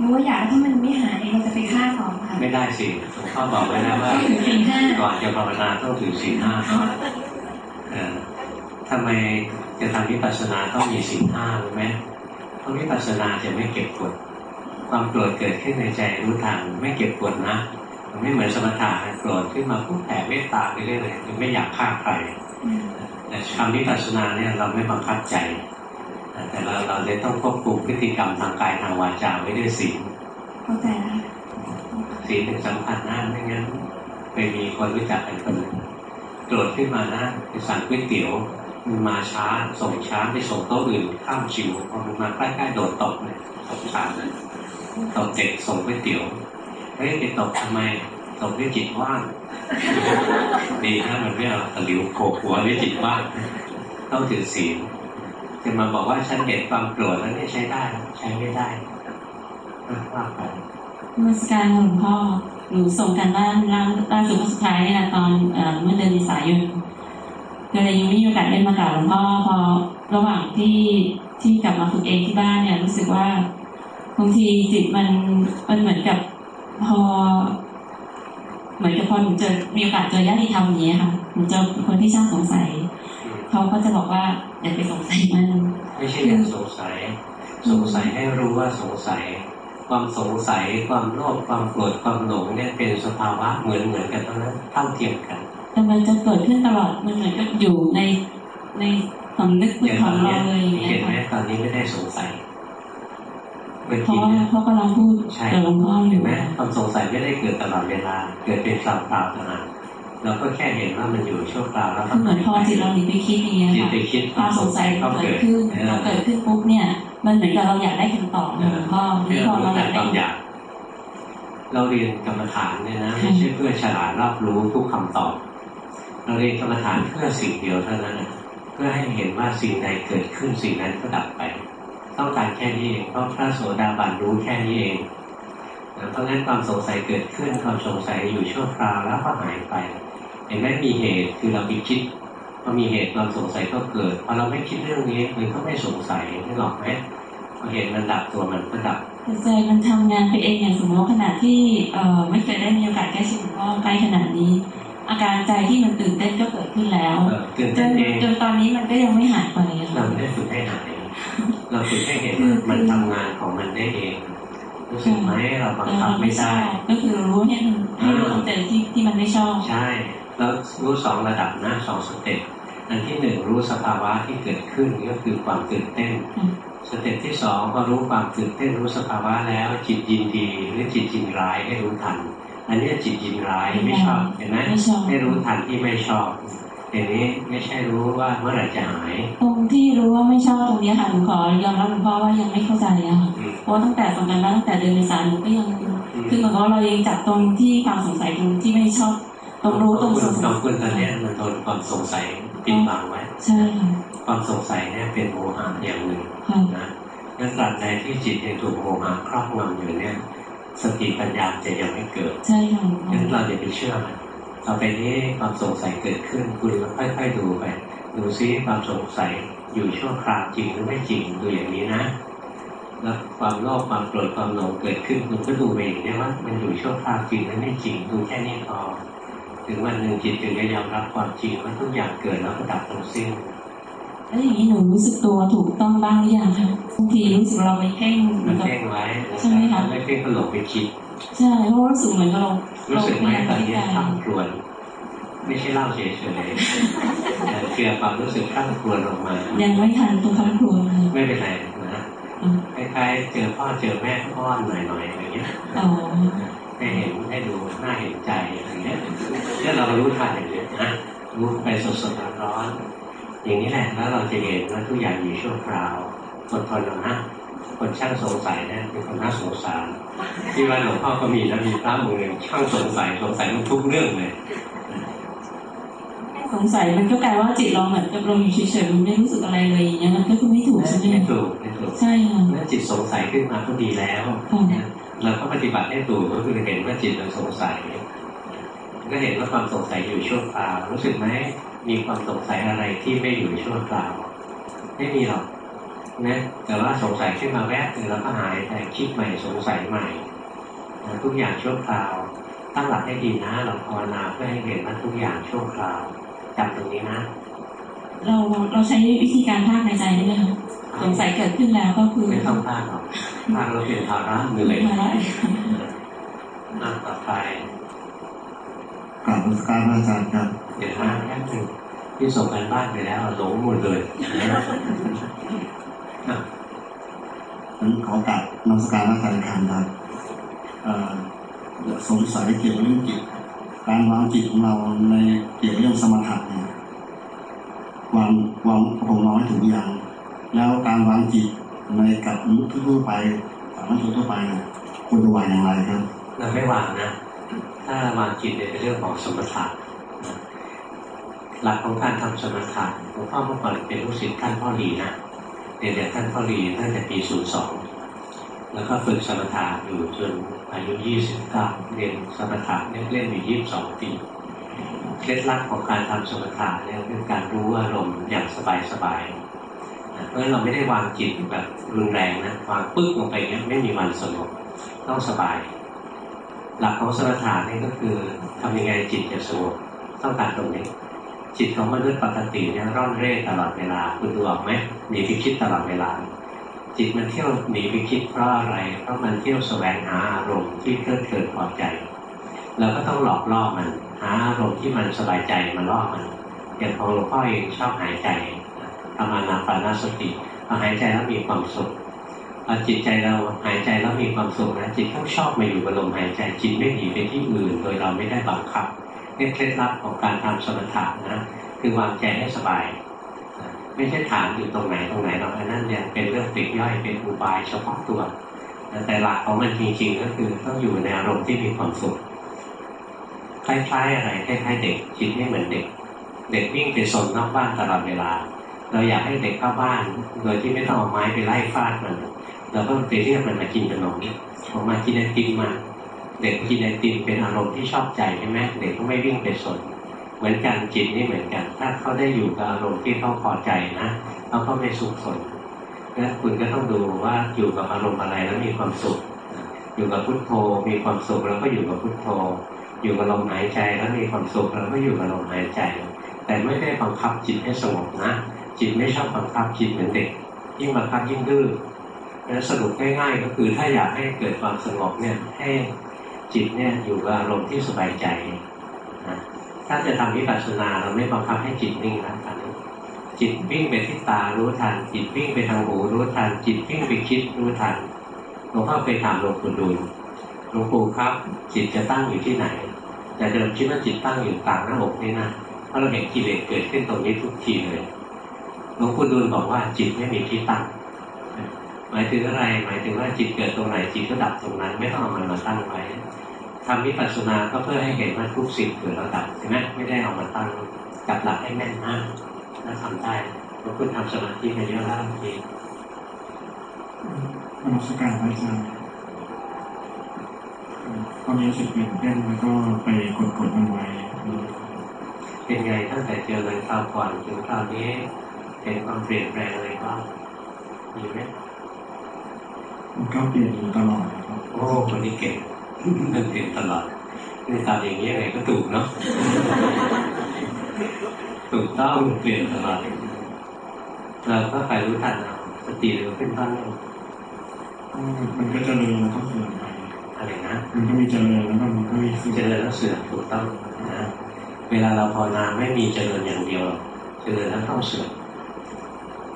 Speaker 3: รู้ว่าอยากแล้วถ้ามันไม่หายเราจะไปฆ่าเขาค่ะ
Speaker 1: ไม่ได้สิหลวงพ่อบอกไว้แล้วว่า
Speaker 3: ต้องถึงสี่ห้า
Speaker 1: ก่อนจะภาวนาต้องถือศีลห้าเออทำไมจะทำวิปัสสนาต้องมีศีลห้ารู้ไหมเพราะวิปัสสนาจะไม่เก็บกด ความโกรธเกิดขึ้นในใจรู้ทันไม่เก็บกดนะมันไม่เหมือนสมถะโกรธขึ้นมาปุ๊บแผ่เมตตาไปเรื่อยๆคือไม่อยากฆ่าใคร
Speaker 3: อืม
Speaker 1: แต่คำวิปัสสนาเนี่ยเราไม่บังคับใจ แต่เราเราเลยต้องควบคุมพฤติกรรมทางกายทางวาจาไว้ด้วยศีล
Speaker 3: เข้าใจแล้ว
Speaker 1: ศีลถึงสำคัญมากไม่งั้นเคยมีคนรู้จักกันคนหนึ่งโกรธขึ้นมานะไปสั่งก๋วยเตี๋ยวมันมาช้าส่งช้าไปส่งโต๊ะอื่นข้ามชิวพอมันมาใกล้ๆโดดตกเลยตกชามเลย ตกเด็กส่งก๋วยเตี๋ยวเฮ้ยไปตกทำไมตกด้วยจิตว่างดีนะมันไม่เอาตะหลิวโขกหัวด้วยจิตว่างต้องถือศีลจะมาบอกว่าฉันเห็นความโกรธแล้วเนี่ยใช้ได้ ใช้ไม่ได้ว่าไป
Speaker 4: นมัสการหลวงพ่อหนูส่งกันบ้านล่าล่าสุดสุดท้ายเนี่ยนะตอนเอ่อเมื่อเดือนเมษายนก็เลยยังไม่มีโอกาสได้มากราบหลวงพ่อพอระหว่างที่ที่กลับมาฝึกเองที่บ้านเนี่ยรู้สึกว่า บางทีจิตมันมันเหมือนกับพอ เหมือนกับพอหนูเจอมีโอกาสเจอญาติธรรมอย่างนี้ยค่ะหนูเจอคนที่ช่างสงสัย เขาก็จะบอกว่าอย่าไปสงสัยมัน
Speaker 1: ไม่ใช่อยากสงสัย สงสัยให้รู้ว่าสงสัย ความสงสัย ความโลภความโกรธความหลงเนี่ยเป็นสภาวะเหมือนเหมือนกันทั้งนั้นเท่าเทียมกัน
Speaker 4: แต่มันจะเกิดขึ้นตลอดมันเหมือนกับอยู่ในในสำนึก
Speaker 1: อย่าง
Speaker 4: ข
Speaker 1: ต
Speaker 4: อ
Speaker 1: องน
Speaker 4: เรา
Speaker 1: เนี้ย
Speaker 4: เลยอย่างเงี้
Speaker 1: เห็
Speaker 4: ย
Speaker 1: นไหม
Speaker 4: ค่ะ
Speaker 1: ตอนนี้ไม่ได้สงสัย เป็น
Speaker 4: เพ
Speaker 1: จริ
Speaker 4: ราะ
Speaker 1: ง
Speaker 4: ว่า
Speaker 1: นะ
Speaker 4: เพราะกำลังพูด
Speaker 1: ใช่
Speaker 4: กับหลวงพ่ออ
Speaker 1: เห็
Speaker 4: ยู่
Speaker 1: นไหมความสงสัยไม่ได้เกิดตลอดเวลา เกิดเป็นคราวๆเท่านั้นเราก็แค่เห็นว่ามันอยู่ชั่วคราวแล้ว
Speaker 4: คือเหมือนพอจิตเราหนีไปคิดอย่างเงี้ย
Speaker 1: จิต
Speaker 4: ค่ะ
Speaker 1: ไปคิด
Speaker 4: ความสงสัย
Speaker 1: ก็
Speaker 4: เกิ
Speaker 1: เกิ
Speaker 4: ด
Speaker 1: ด
Speaker 4: ขึ้น
Speaker 1: เอ
Speaker 4: พอ
Speaker 1: อ
Speaker 4: เกิดขึ้นปุ๊บเนี่ย มันเหมือนกับเราอยากได้คำตอบนะหลวงพ่อ
Speaker 1: เรื่
Speaker 4: นี่
Speaker 1: อง
Speaker 4: พอ
Speaker 1: รู้
Speaker 4: เราอ
Speaker 1: แต่
Speaker 4: ยาก
Speaker 1: ค
Speaker 4: ได้
Speaker 1: วามอยากเราเรียนกรรมฐานเนี่ยนะไม่ใช่เพื่อฉลาดรอบรู้ทุกคำตอบ เราเรียนกรรมฐานเพื่อสิ่งเดียวเท่านั้นนะเพื่อให้เห็นว่าสิ่งใดเกิดขึ้นสิ่งนั้นก็ดับไป ต้องการแค่นี้เองเพราะพระโสดาบันรู้แค่นี้เองนะเพราะงั้นความสงสัยเกิดขึ้นความสงสัยอยู่ชั่วคราวแล้วก็หายไปเห็นไหมมีเหตุคือเราไปคิดพอมีเหตุความสงสัยก็เกิดพอเราไม่คิดเรื่องนี้มันก็ไม่สงสัยนึกออกไหมพอเหตุมันดับตัวมันก็ดับ
Speaker 4: แต่ใจมันทำงานไปเองอย่างสมมติว่าขณะที่เอ่อไม่เคยได้มีโอกาสใกล้ชิดหลวงพ่อใกล้ขนาดนี้ อาการใจที่มันตื่นเต้นก็เกิดขึ้นแล้ว
Speaker 1: เออตื่น
Speaker 4: จ
Speaker 1: เต้
Speaker 4: น
Speaker 1: นเอง
Speaker 4: จนตอนนี้มันก็ยังไม่หายไปอะ
Speaker 1: เรา
Speaker 4: ค่ะ
Speaker 1: ไม่ได้ฝึกให้หาย เราฝึกให้เห็นว่ามันทำงานของมันได้เองรู้สึกไหมเราบังคับไม่ได้
Speaker 4: ก็คือรู้ให้มันให้รู้ตั้งแต่ที่ที่มันไม่ชอบ
Speaker 1: ใช่ แล้วรู้สองระดับนะสอง step อันที่หนึ่งรู้สภาวะที่เกิดขึ้นก็คือความตื่นเต้น step ที่สองพอรู้ความตื่นเต้นรู้สภาวะแล้วจิตยินดีหรือจิตยินร้ายให้รู้ทัน อันนี้จิตยินร้ายไม่ชอบเห็นไหม
Speaker 4: ไม่ชอบ
Speaker 1: ให้รู้ทันที่ไม่ชอบ อย่างนี้ไม่ใช่รู้ว่าเมื่อไหร่จะหาย
Speaker 4: ตรงที่รู้ว่าไม่ชอบตรงเนี้ยค่ะหนูขอยอมรับหลวงพ่อว่ายังไม่เข้าใจอะค่ะ
Speaker 1: อืม
Speaker 4: เพราะว่าตั้งแต่ส่งการบ้านตั้งแต่เดือนเมษายนหนูก็ยังคือเหมือนกับว่าเรายังจับตรงที่ความสงสัยตรงที่ไม่ชอบตรงรู้ตรงสง
Speaker 1: ข
Speaker 4: สั
Speaker 1: อยงคุณตอนเนี้ยมันโดนความสงสัยปิดบังไว้
Speaker 4: ใช่ค่ะ
Speaker 1: ความสงสัยเนี่ยเป็นโมหะอย่างหนึ่ง
Speaker 4: ค่ะ
Speaker 1: นะงั้นตราบใดที่จิตยังถูกโมหะครอบงำอยู่เนี่ย สติปัญญาจะยังไม่เกิด
Speaker 4: ใช่ค่ะหลวงพ่อ
Speaker 1: งั้นเราอย่าไปเชื่อมัน ต่อไปนี้ความสงสัยเกิดขึ้น คุณก็ค่อยๆดูไปดูซิความสงสัยอยู่ชั่วคราวจริงหรือไม่จริงดูอย่างนี้นะแล้วความโลภความโกรธความหลงเกิดขึ้นคุณก็ดูเองเนี่ยว่ามันอยู่ชั่วคราวจริงหรือไม่จริงดูแค่นี้พอถึงวันหนึ่งจิตถึงจะยอมรับความจริงว่าทุกอย่างเกิดแล้วก็ดับทั้งสิ้น
Speaker 4: แล้วอย่างนี้หนูรู้สึกตัวถูกต้องบ้างหรือยังคะบางทีรู้สึกเราไปเพ่งเหมื
Speaker 1: มั
Speaker 4: อนนกับ
Speaker 1: เพ่งไว้
Speaker 4: ใช่ไหมคะ
Speaker 1: ไม่เพ่งก็หลงไปคิด
Speaker 4: ใช่เพราะว่ารู้สึกเหมือนกับเรา
Speaker 1: รู้สึกไหมตอนนี้
Speaker 4: เรา
Speaker 1: ข้ามครวนไม่ใช่เล่าเฉยๆแต่เกี่ยวความรู้สึกข้ามครวนออกมา
Speaker 4: ยังไม่ทันตัวคำครัวเลย
Speaker 1: ไม่เป็นไรนะ
Speaker 4: อืม
Speaker 1: คล้ายๆเจอพ่อเจอแม่อ้อนหน่อยๆอย่างเงี้ย
Speaker 4: อ๋อ
Speaker 1: ให้เห็นให้ดูน่าเห็นใจอย่างเงี้ยเนี่ยเรารู้ทันอย่างเงี้ยนะรู้ไปสดๆร้อนๆอย่างนี้แหละแล้วเราจะเห็นว่าทุกอย่างอยู่ชั่วคราวอดทนเอานะ คนช่างสงสัยเนี่ยเป็นคนน่าสงสารที่ว่าหลวงพ่อก็มีแล้วมีพระองค์หนึ่งช่างสงสัยสงสัยทุกเรื่องเลย
Speaker 4: สงสัยมันก็กลายว่าจิตเราเหมือนกับเราอยู่เฉยๆมันไม่รู้สึกอะไรเลยอย่างเงี้ยมันก็คือไม่ถูกใช่ไหม
Speaker 1: ไม่
Speaker 4: คะ
Speaker 1: ถูกไม่ถูก
Speaker 4: ใช่ค่ะ
Speaker 1: เมื่อจิตสงสัยขึ้นมาก็ดีแล้ว
Speaker 4: ค่ะ
Speaker 1: นะเราก็ปฏิบัติให้ถูกก็คือเห็นว่าจิตมันสงสัย ก็เห็นว่าความสงสัยอยู่ชั่วคราวรู้สึกไหมมีความสงสัยอะไรที่ไม่อยู่ชั่วคราวไม่มีหรอก นะแต่ว่าสงสัยขึ้นมาแวบหนึ่งแล้วก็หายไปคิดใหม่สงสัยใหม่นะทุกอย่างชั่วคราว ตั้งหลักให้ดีนะเราภาวนาเพื่อให้เห็นว่าทุกอย่างชั่วคราวจำตรงนี้นะ
Speaker 4: เราเราใช้วิธีการภาคในใจได้ไหมคะสงสัยเกิดขึ้นแล้วก็คือ
Speaker 1: ไม่ต้องพลาดหรอกพลาดเราเป็นภาระเหนื่อย
Speaker 4: มาแล้ว
Speaker 1: อะต่อไป
Speaker 5: กราบนมัสการพระอาจารย์ครับ
Speaker 1: เดี๋ยวนะแป๊บหนึงที่ส่งกันบ้านไปแล้วหลงหมดเลยอะ
Speaker 5: ผมขอกราบนมัสการอาจารย์คันครับเอ่อสงสัยเกี่ยวเรื่องจิต การวางจิตของเราในเกี่ยวเรื่องสมถะเนี่ยวางวางผมวางให้ถูกอย่าง แล้วการวางจิตในกับมนุษย์ทั่วไปสามัญชนทั่วไปเนี่ยควรจะวางอย่างไรครับ
Speaker 1: เราไม่วางนะ ถ้าวางจิตเนี่ยเป็นเรื่องของสมถะนหลักของการทำสมถะหลวงพ่อเมื่อก่อนเป็นลูกศิษย์ท่านพ่อหลีนะ รียนจากท่านพ่อหลีตั้งแต่ปีศูนย์สองแล้วก็ฝึกสมถะอยู่จนอายุยี่สิบเก้าเรียนสมถะเนี่ยเล่นอยู่ยี่สิบสองปีเคล็ดลับของการทำสมถะเนี่ยคือการรู้อารมณ์อย่างสบายๆเพราะเราไม่ได้วางจิตแบบรุนแรงนะวางปึ๊กลงไปเนี่ยไม่มีวันสงบต้องสบาย หลักของสมถะนี่ก็คือทำยังไงจิตจะสงบต้องการตรงนี้ จิตของมนุษย์ปกติเนี่ยร่อนเร่ตลอดเวลาคุณดูออกไหมหนีไปคิดตลอดเวลา จิตมันเที่ยวหนีไปคิดเพราะอะไรเพราะมันเที่ยวแสวงหาอารมณ์ที่เพลิดเพลินพอใจเราก็ต้องหลอกล่อมันหาอารมณ์ที่มันสบายใจมาล่อมันอย่างของหลวงพ่อเองชอบหายใจทำมานาปานาสติพอหายใจแล้วมีความสุขพอจิตใจเราหายใจแล้วมีความสุขนะจิตต้องชอบมาอยู่กับลมหายใจจิตไม่หนีไปที่อื่น โดยเราไม่ได้บังคับ นี่เคล็ดลับของการทำสมถะนะคือวางใจให้สบาย ไม่ใช่ถามอยู่ตรงไหนตรงไหนหรอกอันนั้นเนี่ยเป็นเรื่องปลีกย่อยเป็นอุบายเฉพาะตัวแต่หลักของมันจริงๆก็คือต้องอยู่ในอารมณ์ที่มีความสุขคล้ายๆอะไรคล้ายๆเด็กจิตไม่เหมือนเด็ก เด็กวิ่งไปสนนอกบ้านตลอดเวลา เราอยากให้เด็กเข้าบ้าน โดยที่ไม่ต้องเอาไม้ไปไล่ฟาดมันเราก็ไปเรียกมันมากินขนมออกมากินไอติมมา เด็กกินไอติมเป็นอารมณ์ที่ชอบใจใช่ไหมเด็กก็ไม่วิ่งไปสนเหมือนกันจิตนี่เหมือนกัน ถ้าเขาได้อยู่กับอารมณ์ที่เขาพอใจนะเขาก็ไม่สุขสนและคุณก็ต้องดูว่าอยู่กับอารมณ์อะไรแล้วมีความสุข อยู่กับพุทโธมีความสุขแล้วก็อยู่กับพุทโธ อยู่กับลมหายใจแล้วมีความสุขแล้วก็อยู่กับลมหายใจ แต่ไม่ได้บังคับจิตให้สงบนะ จิตไม่ชอบบังคับจิตเหมือนเด็ก ยิ่งบังคับยิ่งดื้อแล้วสรุปง่ายๆก็คือถ้าอยากให้เกิดความสงบเนี่ยให้ จิตเนี่ยอยู่กับอารมณ์ที่สบายใจนะถ้าจะทำวิปัสสนาเราไม่บังคับให้จิตนิ่งนะตอนนี้จิตวิ่งไปที่ตารู้ทัน จิตวิ่งไปทางหูรู้ทัน จิตวิ่งไปคิดรู้ทันหลวงพ่อไปถามหลวงปู่ดูลหลวงปู่ครับ จิตจะตั้งอยู่ที่ไหน แต่เดิมคิดว่าจิตตั้งอยู่กลางหน้าอกนี่นะเพราะเราเห็นกิเลสเกิดขึ้นตรงนี้ทุกทีเลยหลวงปู่ดูลบอกว่าจิตไม่มีที่ตั้ง หมายถึงอะไร หมายถึงว่าจิตเกิดตรงไหนจิตก็ดับตรงนั้น ไม่ต้องเอามันมาตั้งไว้ทำวิปัสสนาก็เพื่อให้เห็นว่าทุกสิ่งเกิดแล้วดับใช่ไหมไม่ได้เอามาตั้งจับหลักให้แม่นมากถ้าทำได้เราคุณทำสมาธิมาเยอะแล้วที
Speaker 5: นมัสการพระอาจารย์ตอนนี้รู้สึกตื่นเต้นแล้วก็ไปกดกดมันไว้
Speaker 1: เป็นไงตั้งแต่เจอเลยคราวก่อนถึงคราวนี้เห็นความเปลี่ยนแปลงอะไรบ้างมีไหม
Speaker 5: มันก็เปลี่ยนอยู่ตลอดนะครับ
Speaker 1: โอ้คนนี้เก่งมันเปลี่ยนตลอดนี่ตามอย่างนี้ยังไงก็ถูกเนาะถูกต้องเปลี่ยนตลอดเราก็ไปรู้ทันเอาสติเร็วขึ้นบ้าง
Speaker 5: มันก็เจริญแล้วก็เสื่อมไป
Speaker 1: อะไรนะ
Speaker 5: มันก็มีเจริญแล้วก็มันก็มีเสื่อ
Speaker 1: เจ
Speaker 5: ม
Speaker 1: ริญแล้วเสื่อมถูกต้องนะเวลาเราภาวนาไม่มีเจริญอย่างเดียวเจริญแล้วต้องเสื่อม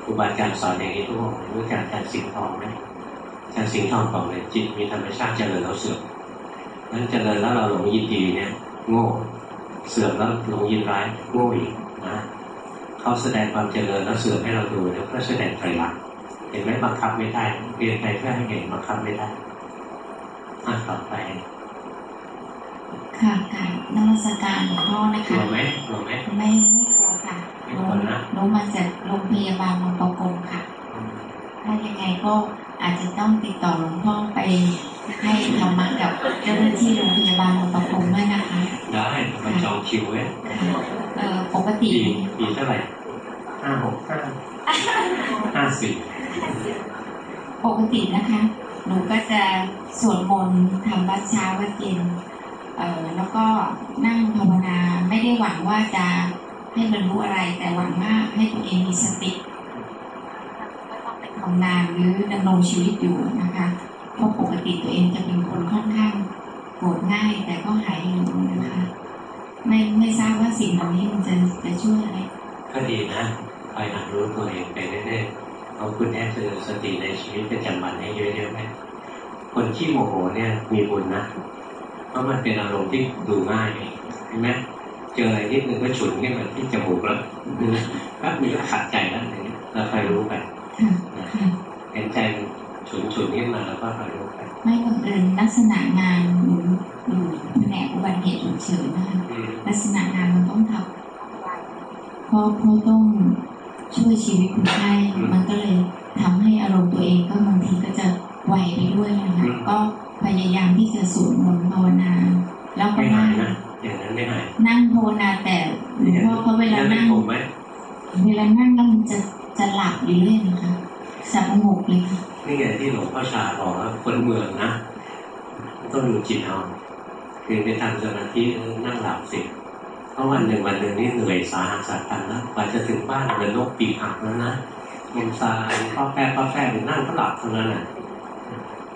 Speaker 1: ครูบาอาจารย์สอนอย่างนี้ทุกคนรู้จักอาจารย์สิงห์ทองไหม อาจารย์สิงห์ทองบอกเลยจิตมีธรรมชาติเจริญแล้วเสื่อมนั้นเจริญแล้วเราหลงยินดีเนี่ยโง่เสื่อมแล้วหลงยินร้ายโง่อีกนะเขาแสดงความเจริญแล้วเสื่อมให้เราดูแล้วก็แสดงไตรลักษณ์เห็นไหมบังคับไม่ได้เรียนไปเพื่อให้เห็นบังคับไม่ได้อะต่อไป
Speaker 6: ค่ะค่ะนมัสการหลวงพ่อนะ
Speaker 1: กลั
Speaker 6: คะ
Speaker 1: วไหมกลัวไหม
Speaker 6: ไม่ไม่กลัวค่ะ
Speaker 1: ไม่
Speaker 6: หนู
Speaker 1: กลัวนะ
Speaker 6: หนูมาจากโรงพยาบาลบางประกงค่ะ ถ้ายังไงก็อาจจะต้องติดต่อหลวงพ่อไปให้ธรรมะกับเจ้าหน้าที่โรงพยาบาลบางประกงด้วยนะคะ
Speaker 1: ได้มาจองคิวไว้
Speaker 6: ค่ะเอ่อปกติ
Speaker 1: ปีปีเท่าไหร่ห้าหกห้าห้าสิบ
Speaker 6: ปกตินะคะ หนูก็จะสวดมนต์ทำวัดเช้าวัดเย็นเอ่อแล้วก็นั่งภาวนาไม่ได้หวังว่าจะให้บรรลุอะไรแต่หวังว่าให้ตัวเองมีสติก็ ต้องนทำงานหรือดำรงชีวิตอยู่นะคะเพราะปกติตัวเองจะเป็นคนค่อนข้างโกรธง่ายแต่ก็หายอยู่นะคะไม่ไม่ทราบว่าสิ่งเหล่านี้มันจะจะช่วยอะไร
Speaker 1: ก็ดีนะคอยหัดรู้ตัวเองไปเรื่อยๆเอาคุณแม่เจริญสติในชีวิตประจำวันให้เยอะๆไหมคนที่โมโหเนี่ยมีบุญนะเพราะมันเป็นอารมณ์ที่ดูง่ายเห็นไหมเจออะไรนิดนึงก็ฉุนขึ้นมาที่จมูกแล้วแป๊บนึงก็ขัดใจแล้วอย่างเงี้ยเราคอยรู้ไป
Speaker 6: ค่ะค่ะ
Speaker 1: เห็นใจมันฉุนฉุนขึ้นมาแล้วก็คอยรู้ไป
Speaker 6: ไม่บังเอิญลักษณะงานหนูอยู่แผนกอุบัติเหตุฉุกเฉินนะคะ
Speaker 1: อืม
Speaker 6: ลักษณะงานมันต้องทำเพราะเพราะต้องช่วยชีวิตคนไข้มันก็เลยทำให้อารมณ์ตัวเองก็บางทีก็จะไหวไปด้วยนะคะก็พยายามที่จะสวดมนต์ภาวนาแล้วก็
Speaker 1: ไม่หา
Speaker 6: นั่
Speaker 1: ย
Speaker 6: ง
Speaker 1: นะอย่างนั้นไม่หาย
Speaker 6: นั่งภาวนาแต่หลวงพ่อเขาเวลา
Speaker 1: ได้
Speaker 6: นั่ง
Speaker 1: ผมไหม
Speaker 6: เวลานั่งแล้วมันจะ จะหลับอยู่เรื่อยนะคะสับเลยค่ะ
Speaker 1: นี่ไงที่หลวงพ่อชาบอกว่าคนเมืองนะต้องดูจิตเอาคือไปทำสมาธินั่งหลับสิเพราะวันหนึ่งวันหนึ่งนี่เหนื่อยสาหัสสากันนะกว่าจะถึงบ้านเหมือนนกปีกหักแล้วนะลมซายข้อแฝงข้อแฝงนั่งก็หลับเท่านั้นแหละ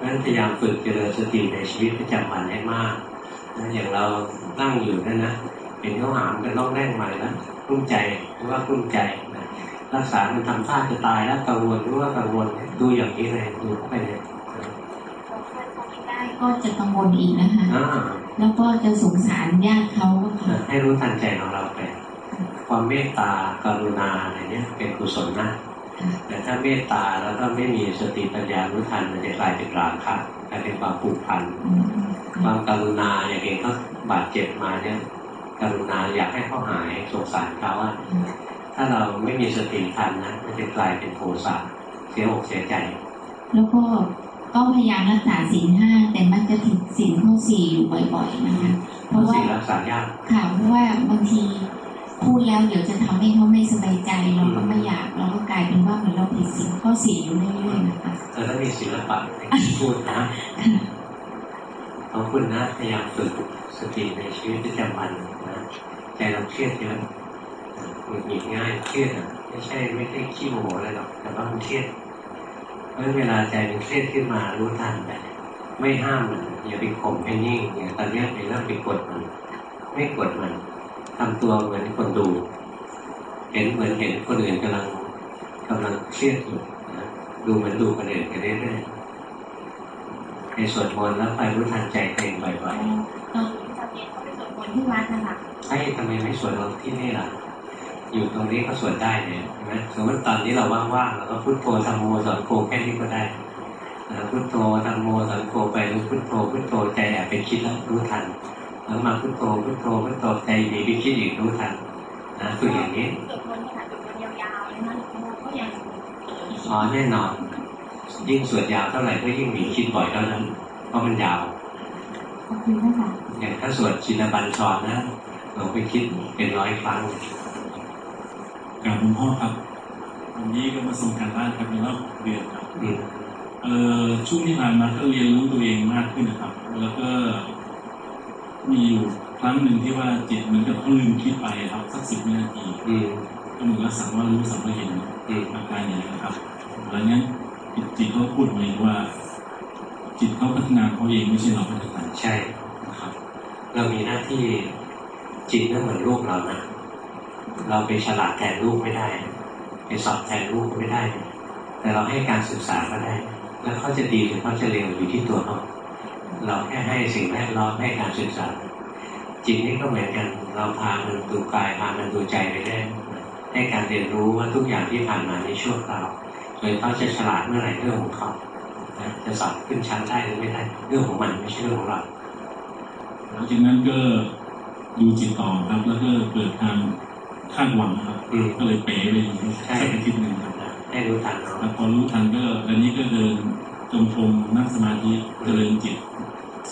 Speaker 1: นั้นพยายามฝึกเจริญสติในชีวิตประจำวันให้มากนะอย่างเรานั่งอยู่นั่นนะเป็นข้าหามเป็นร่องแรงใหม่นะรุ่มใจหรือว่ารุ่มใจ รักษามันทำท่าจะตายแล้วกังวลหรือว่ากังวลดูอย่างนี้เลยดูเข้าไปเลย
Speaker 6: ได้ก็จะกังวลอีกนะคะ
Speaker 1: อ่า
Speaker 6: แล้วก็จะสงสารญาติเขาอะค่ะ
Speaker 1: ให้รู้ทันใจของเราไปความเมตตากรุณาอะไรเนี้ยเป็นกุศลนะแต่ถ้าเมตตาแล้วก็ไม่มีสติปัญญารู้ทันมันจะกลายเป็นราคะกลายเป็นความผูกพัน
Speaker 6: อืม
Speaker 1: ความกรุณาอย่างเองก็บาดเจ็บมาเนี่ยกรุณาอยากให้เขาหายสงสารเขาอะ ถ้าเราไม่มีสติทันนะมันจะกลายเป็นโทสะเสียอกเสียใจ
Speaker 6: แล้วก็ก็พยายามรักษาศีลห้าแต่มันจะถึงศีลข้อสี่อยู่บ่อยๆนะคะเพ
Speaker 1: เพราะ
Speaker 6: ราะว่า
Speaker 1: สิ่งรักษายาก
Speaker 6: ค่ะเพราะว่าบางทีพูดแล้วเดี๋ยวจะทำให้เขาไม่สบายใจเราก็ไม่อยากเราก็กลายเป็นว่าเหมือนเราผิดศีลข้อสี่อยู่เรื่อยๆนะคะ
Speaker 1: เธอต้องมีศิลปะในการพูดนะขอบคุณนะพยายามฝึกสติในชีวิตประจำวันนะใจเราเครียดเยอะหงุ ดหงิดง่ายเครียดอะไม่ใช่ไม่ใช่ขี้โมโหอะไรหรอกแต่ว่ามันเครียดเพราะฉะนั้นเวลาใจมันเครียดขึ้นมารู้ทันแต่ไม่ห้ามมันอย่าไปข่มให้นิ่งอย่าตอนเนี้ยไปเริ่มไปกดมันไม่กดมันทำตัวเหมือนคนดู เห็นเหมือนเห็นคนอื่นกำลังกำลังเครียดอยู่นะดูเหมือนดูคนอื่นไปเรื่อยๆในสวดมนต์แล้วไปรู้ทันใจตัวเองบ่อย
Speaker 3: ตอนนี้ตอนเย็นเขาไปสวดมนต์ที่วัดนะคะ
Speaker 1: ๆไอ้ทำไมไม่สวดเราที่นี่ล่ะ อยู่ตรงนี้ก็สวดได้เนี่ยใช่ไหมสมมติตอนนี้เราว่างๆเราก็พุทโธธรรมโมสังโฆแค่นี้ก็ได้แล้วพุทโธธรรมโมสังโฆไปหรือพุทโธพุทโธใจแอบไปคิดแล้วรู้ทันแล้วมาพุทโธพุทโธพุทโธใจหนีไปคิดอีกรู้ทันนะฝึกอย่างนี้
Speaker 3: สวดมนต์ขนาดสวดมนต์ยาวๆเลยนะเราก็ยัง
Speaker 1: อ๋อแน่นอน ยิ่งสวดยาวเท่าไหร่ก็ยิ่งหนีคิดบ่อยเท่านั้นเพราะมันยาว
Speaker 6: ขอบคุณนะคะ
Speaker 1: อย่างถ้าสวดชินบัญชรนะเราไปคิดเป็นร้อยครั้ง
Speaker 7: กราบหลวงพ่อครับวันนี้ก็มาส่งการบ้านครับในรอบเดือนครับ
Speaker 1: อืม
Speaker 7: เอ่อช่วงที่ผ่านมาก็เรียนรู้ตัวเองมากขึ้นนะครับ แล้วก็มีอยู่ครั้งหนึ่งที่ว่าจิตเหมือนกับเขาลืมคิดไปครับสักสิบวินาที
Speaker 1: อื
Speaker 7: ก็เหมือนกับสังว่ารู้สังว่าเห็น
Speaker 1: อืม
Speaker 7: อาการอย่างนี้นะครับหลังนั้นจิตจิตเขาพูดมาเองว่า จิตเขาพัฒนาเขาเองไม่ใช่เราพัฒนา
Speaker 1: ใช่
Speaker 7: นะครับ
Speaker 1: เรามีหน้าที่จิตนั่นเหมือนลูกเรานะ เราไปฉลาดแทนลูกไม่ได้ไปสอบแทนลูกไม่ได้ แต่เราให้การศึกษาก็ได้ แล้วเขาจะดีหรือเขาจะเลวอยู่ที่ตัวเขาเราแค่ให้สิ่งแวดล้อมให้การศึกษา จิตนี่ก็เหมือนกัน เราพามันดูกายพามันดูใจไปได้ให้การเรียนรู้ว่าทุกอย่างที่ผ่านมาในช่วคราวโดยเขาจะฉลาดเมื่อไหร่เรื่องของเขาจะสอบขึ้นชั้นได้หรือไม่ได้เรื่องของมันไม่ใช่เรื่องของเรา
Speaker 7: หลังจากนั้นก็ดูจิตต่อครับแล้วก็เกิดทาง คาดหวังครับ
Speaker 1: อืม
Speaker 7: ก็เลยเป๋ไปอีก
Speaker 1: ใช่
Speaker 7: สักอาทิตย์หนึ่งครับ
Speaker 1: ให้รู้ทันเนาะ
Speaker 7: แล้วพอรู้ทันก็อันนี้ก็เดินจงกรมนั่งสมาธิเจริญจิต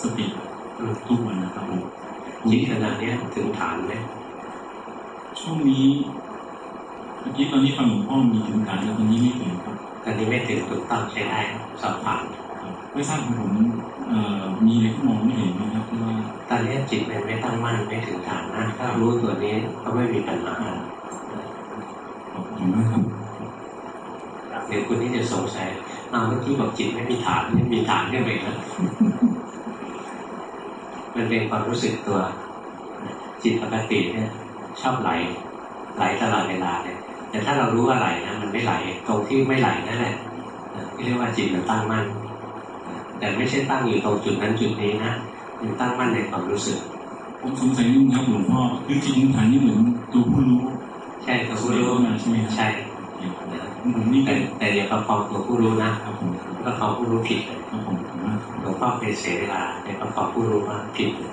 Speaker 7: สติ
Speaker 1: อืม
Speaker 7: ทุกวันนะครับผม
Speaker 1: จิตขนาดเนี้ยถึงฐานไหม
Speaker 7: ช่วงนี้เมื่อกี้ตอนนี้ฟังหลวงพ่อมีถึงฐานแล้วตอนนี้ไม่ถึงครับ
Speaker 1: ตอนนี้ไม่ถึงถูกต้องใช้ได้สอบผ่าน
Speaker 7: ไม่ทราบของผมเอ่อมีอะไรที่มองไม่เห็นไหมครับเพราะว่า
Speaker 1: ตอนนี้จิตมันไม่ตั้งมั่นไม่ถึงฐานนะถ้ารู้ตัวนี้ก็ไม่มีปัญหาเดี๋ยวคุณนี่จะสงสัยอ้าเมื่อกี้บอกจิตไม่มีฐานไม่มีฐานได้ไหมนะมันเป็นความรู้สึกตัว จิตปกติเนี่ย ชอบไหล ไหลตลอดเวลาเลยแต่ถ้าเรารู้ว่าไหลนะมันไม่ไหล ตรงที่ไม่ไหลนั่นแหละที่เรียกว่าจิตมันตั้งมั่นแต่ไม่ใช่ตั้งอยู่ตรงจุดนั้นจุดนี้นะ มันตั้งมั่นในความรู้สึก
Speaker 7: ผมสงสัยนิดนึงครับหลวงพ่อคือจิตฐานนี่เหมือนตัวผู้รู้
Speaker 1: ใช่ตัวผู้รู้
Speaker 7: มาใช่ไหมครับ
Speaker 1: ใช่
Speaker 7: ผมนี่
Speaker 1: แต่
Speaker 7: เป็น
Speaker 1: แต่อย่าประคองตัวผู้รู้นะครับ
Speaker 7: ผม
Speaker 1: ประคองผู้รู้ผิดเลย
Speaker 7: ครับผมผมว่า
Speaker 1: หลวงพ่อเคยเสียเวลาในประคองผู้รู้มากผิดเลย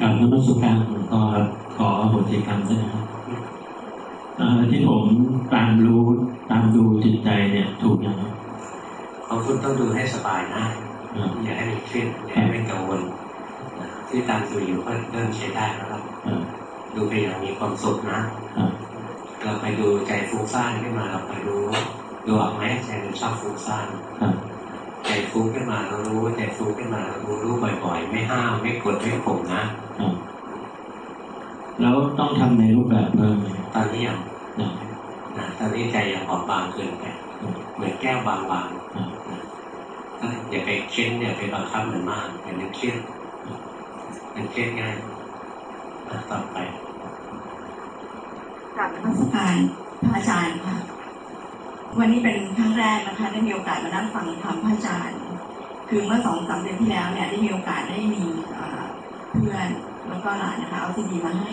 Speaker 8: กรารนมัสการหลวงพ่อครับขออโหสิกรรมด้วยนะครับเอ่อที่ผมตามรู้ตามดูจิตใจเนี่ยถูกยังครับ
Speaker 1: ของคุณต้องดูให้สบายนะ
Speaker 8: อ่า
Speaker 1: อย่าให้มันเครียดอย่าให้มันกังวลนะที่ตามดูอยู่ก็เริ่มใช้ได้แล้วครับ
Speaker 8: อ่า
Speaker 1: ดูไปอย่างมีความสุขนะ
Speaker 8: อ่า
Speaker 1: เราไปดูใจฟุ้งซ่านขึ้นมาเราไปรู้ดูออกไหมใจมันชอบฟุ้งซ่าน
Speaker 8: อ่า
Speaker 1: ใจฟุ้งขึ้นมาเรารู้ใจฟุ้งขึ้นมาเรารู้รู้บ่อยๆ ไม่ห้ามไม่กดไม่ข่มนะ
Speaker 8: อ่าแล้วต้องทำในรูปแบบเพิ่มไหม
Speaker 1: ตอนนี้ยัง
Speaker 8: อ่า
Speaker 1: นะตอนนี้ใจยังบอบบางเกินไปเหมือนแก้วบางๆ
Speaker 8: อ
Speaker 1: ย่าไปเค้นอย่าไปบังคับมันมากอย่ามันเครียดมันเครียดง่ายต่อไป
Speaker 3: กลับนมัสการพระอาจารย์ค่ะ วันนี้เป็นครั้งแรกนะคะได้มีโอกาสมานั่งฟังธรรมพระอาจารย์ คือเมื่อสองสามเดือนที่แล้วเนี่ยได้มีโอกาสได้มีเพื่อนแล้วก็หลานนะคะเอาซีดีมาให้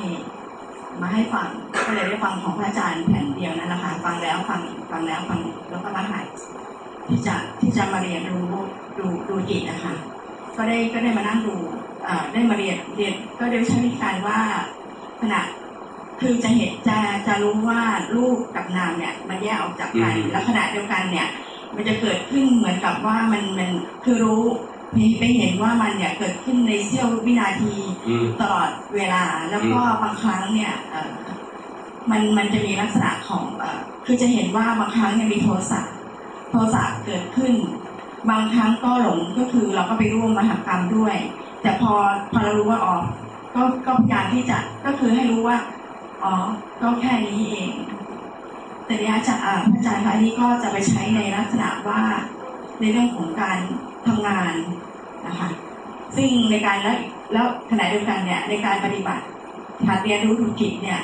Speaker 3: มาให้ฟังก็เลยได้ฟังของพระอาจารย์แผ่นเดียวนั่นแหละค่ะฟังแล้วฟังฟังแล้วฟังแล้วก็มาหาย ที่จะที่จะมาเรียนรู้ดูดูจิตนะคะก็ได้ก็ได้มานั่งดูเอ่อได้มาเรียนเรียนก็ได้ใช้วิธีการว่าขณะคือจะเห็นจะจะรู้ว่ารูปกับนามเนี่ย มันแยกออกจากกัน
Speaker 1: อืม
Speaker 3: แล้วขณะเดียวกันเนี่ย มันจะเกิดขึ้นเหมือนกับว่ามันมันคือรู้มีไปเห็นว่ามันเนี่ยเกิดขึ้นในเสี้ยววินาที
Speaker 1: อืม
Speaker 3: ตลอดเวลา แล้วก็บางครั้งเนี่ยเอ่อมันมันจะมีลักษณะของเอ่อคือจะเห็นว่าบางครั้งเนี่ยมีโทสะ โทสะเกิดขึ้น บางครั้งก็หลงก็คือเราก็ไปร่วมมหากรรมด้วย แต่พอพอเรารู้ว่าอ๋อก็ก็พยายามที่จะก็คือให้รู้ว่าอ๋อก็แค่นี้เอง แต่เนี้ยจะอ่าพระอาจารย์คะนนี้ก็จะไปใช้ในลักษณะว่าในเรื่องของการทำงานนะคะซึ่งในการแล้วแล้วขณะเดียวกันเนี่ยในการปฏิบัติการเรียนรู้ธุรกิจเนี่ย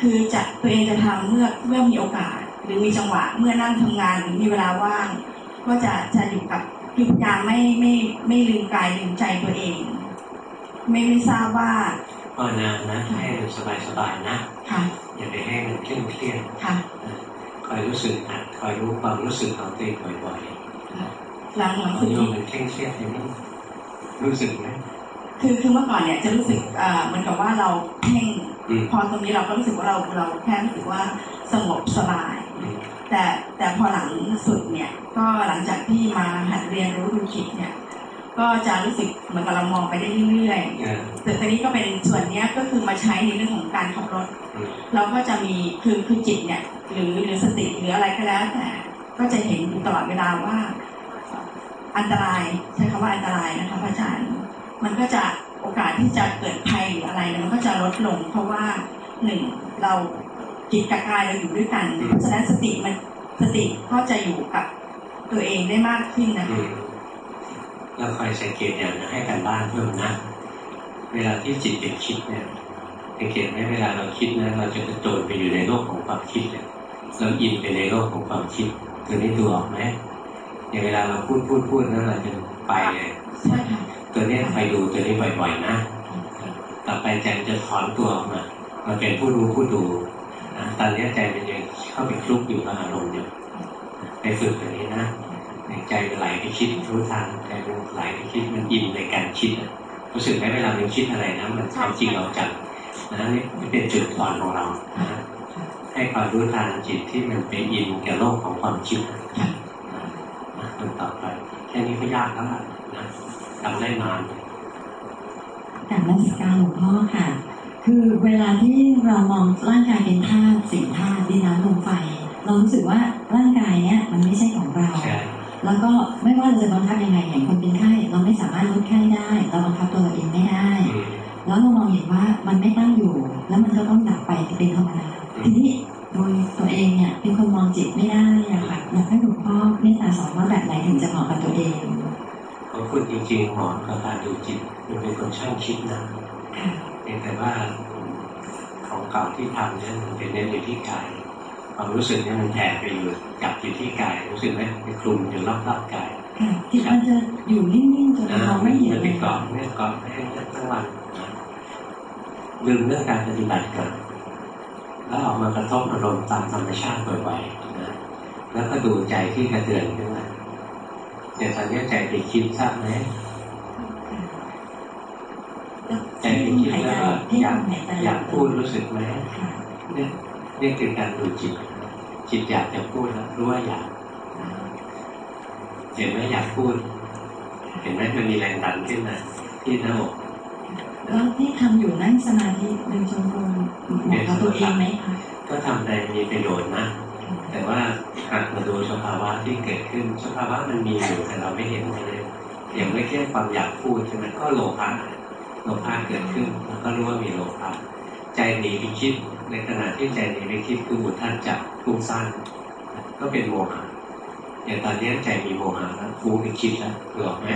Speaker 3: คือจะตัวเองจะทำเมื่อเมื่อมีโอกาส หรือมีจังหวะเมื่อนั่งทำงานหรือมีเวลาว่าง ก็จะจะอยู่กับคือพยายามไม่ไม่ไม่ลืมกายลืมใจตัวเอง ไม่ไม่ทราบว่า
Speaker 1: ภาวนานะให้มันสบายๆนะ
Speaker 3: ค่ะ
Speaker 1: อย่าไปให้มันเคร่งเครียด
Speaker 3: ค่ะ
Speaker 1: คอยรู้สึกนะคอยรู้ความรู้สึกของตัวเองบ่อย
Speaker 3: หลังหลัง
Speaker 1: ๆ
Speaker 3: สุด
Speaker 1: โย
Speaker 3: นี้
Speaker 1: มมันเคร่งเครียดอย่างนี้รู้สึกไหม
Speaker 3: คือคือเมื่อก่อนเนี่ยจะรู้สึกเอ่อเหมือนกับว่าเราเพ่ง
Speaker 1: อืม
Speaker 3: พอตรงนี้เราก็รู้สึกว่าเราเราแค่รู้สึกว่าสงบสบาย
Speaker 1: อืม
Speaker 3: แต่แต่พอหลังสุดเนี่ยก็หลังจากที่มาหัดเรียนรู้ดูจิตเนี่ยก็จะรู้สึกเหมือนกับเรามองไปได้เรื่อย
Speaker 1: เออ
Speaker 3: ๆแต่ตอนนี้ก็เป็นส่วนเนี้ยก็คือมาใช้ในเรื่องของการขับรถ
Speaker 1: อืม
Speaker 3: เราก็จะมีคือคือจิตเนี่ยหรือหรือสติหรืออะไรก็แล้วแต่ก็จะเห็นอยู่ตลอดเวลาว่า อันตรายใช้คำว่าอันตรายนะคะพระอาจารย์ มันก็จะโอกาสที่จะเกิดภัยหรืออะไรเนี่ยมันก็จะลดลง เพราะว่าหนึ่งเรา จิตกับกายเราอยู่ด้วยกันเพราะฉะนั้นสติมันสติก็จะอยู่กับตัวเองได้มากขึ้นนะ
Speaker 1: อื
Speaker 3: คะ
Speaker 1: มเราคอยสังเกตอย่างนะให้กันบ้านเพิ่มนะ เวลาที่จิตเป็นคิดเนี่ยสังเกตไหมเวลาเราคิดนะเราจะกระโจนไปอยู่ในโลกของความคิดเนี่ยเราอินไปในโลกของความคิดตัวนี้ดูออกไหมอย่างเวลาเราพูดพูดพูดแล้วเราจะไปเลย
Speaker 3: ใช่ค่ะ
Speaker 1: ตัวนี้ไปดูตัวนี้บ่อยๆนะ ต่อไปใจมันจะถอนตัวออกมามาเป็นผู้รู้ผู้ดูนะ ตอนนี้ใจมันยังเข้าไปคลุกอยู่กับอารมณ์อยู่ไปฝึกอย่างนี้นะใจมันไหลไปคิดรู้ทันใจมันไหลไปคิดมันอินในการคิดรู้สึกไหมเวลามันคิดอะไรนะมันเอาจริงเอาจังนะนี่เป็นจุดอ่อนของเรานะให้ความรู้ทันจิตที่มันไปอินกับโลกของความคิดนะมันต่อไปแค่นี้ก็ยากแล้วนะทำได้นาน
Speaker 4: กรารนมัสการหลวงพ่อค่ะ คือเวลาที่เรามองร่างกายเป็นธาตุสี่ธาตุดินน้ำลมไฟ เรารู้สึกว่าร่างกายเนี้ยมันไม่ใช่ของเรา
Speaker 1: ใช่
Speaker 4: แล้วก็ไม่ว่าเราจะบังคับยังไงอย่างคนเป็นไข้เราไม่สามารถลดไข้ได้ เราบังคับตัวเราเองไม่ได้
Speaker 1: อืม
Speaker 4: แล้วเรามองเห็นว่ามันไม่ตั้งอยู่ แล้วมันก็ต้องดับไปเป็นธรรมดาทีนี้โดยตัวเองเนี่ยเป็นคนมองจิตไม่ได้อะค่ะอยากให้หลวงพ่อเมตตาสอนว่าแบบไหนถึงจะเหมาะกับตัวเอง
Speaker 1: เขาพูดจริงๆหมอกับการดูจิตมันเป็นคนช่างคิดนะ
Speaker 4: ค่ะ
Speaker 1: เพียงแต่ว่าของเก่าที่ทำเนี่ยมันเป็นเน้นอยู่ที่กายความรู้สึกเนี่ยมันแผ่ไปอยู่จับอยู่ที่กายรู้สึกไหมไปคลุมอยู่รอบๆกาย
Speaker 2: ค่ะจิตมันจะอยู่นิ่งๆจนมองไม่เห็น
Speaker 1: มัน
Speaker 2: เล
Speaker 1: ไป
Speaker 2: ย
Speaker 1: เกาะเนี่ยเกาะให้ทั้งวันนะลืมเรื่องการปฏิบัติก่อนแล้วออกมากระทบอารมณ์ตามธรรมชาติบ่อยๆนะแล้วก็ดูใจที่กระเตือนขึ้นมาเดี๋ยวตอนนี้ใจไปคิดทราบไหม ใจไปคิด
Speaker 2: หาย
Speaker 1: แล้
Speaker 2: ใจ
Speaker 1: วก็
Speaker 2: ที่
Speaker 1: อยาก
Speaker 2: หายใจ
Speaker 1: อยากพูดรู้สึกไหม
Speaker 2: ค่ะ
Speaker 1: เนี่ยนี่คือการดูจิต จิตอยากจะพูดแล้วรู้ว่าอยากเห็นไหมอยากพูด เห็นไหมมันมีแรงดันขึ้นมาที่หน้าอก
Speaker 2: แล้วที่ทำอยู่นั่งสมาธิเดินจงกรมเหมาะกับตัวเองไหมคะ
Speaker 1: ก็ทำได้มีประโยชน์นะแต่ว่าหากมาดูสภาวะที่เกิดขึ้นสภาวะมันมีอยู่แต่เราไม่เห็นเลยอย่างไม่แค่ความอยากพูดใช่ไหมก็โลภะ โลภะเกิดขึ้นแล้วก็รู้ว่ามีโลภะใจหนีไปคิด ในขณะที่ใจหนีไปคิดคือบุท่านจับฟุ้งสั้นก็เป็นโมหะอย่างตอนนี้ใจมีโมหะแล้วฟุ้งไปคิดแล้วหลอกไหม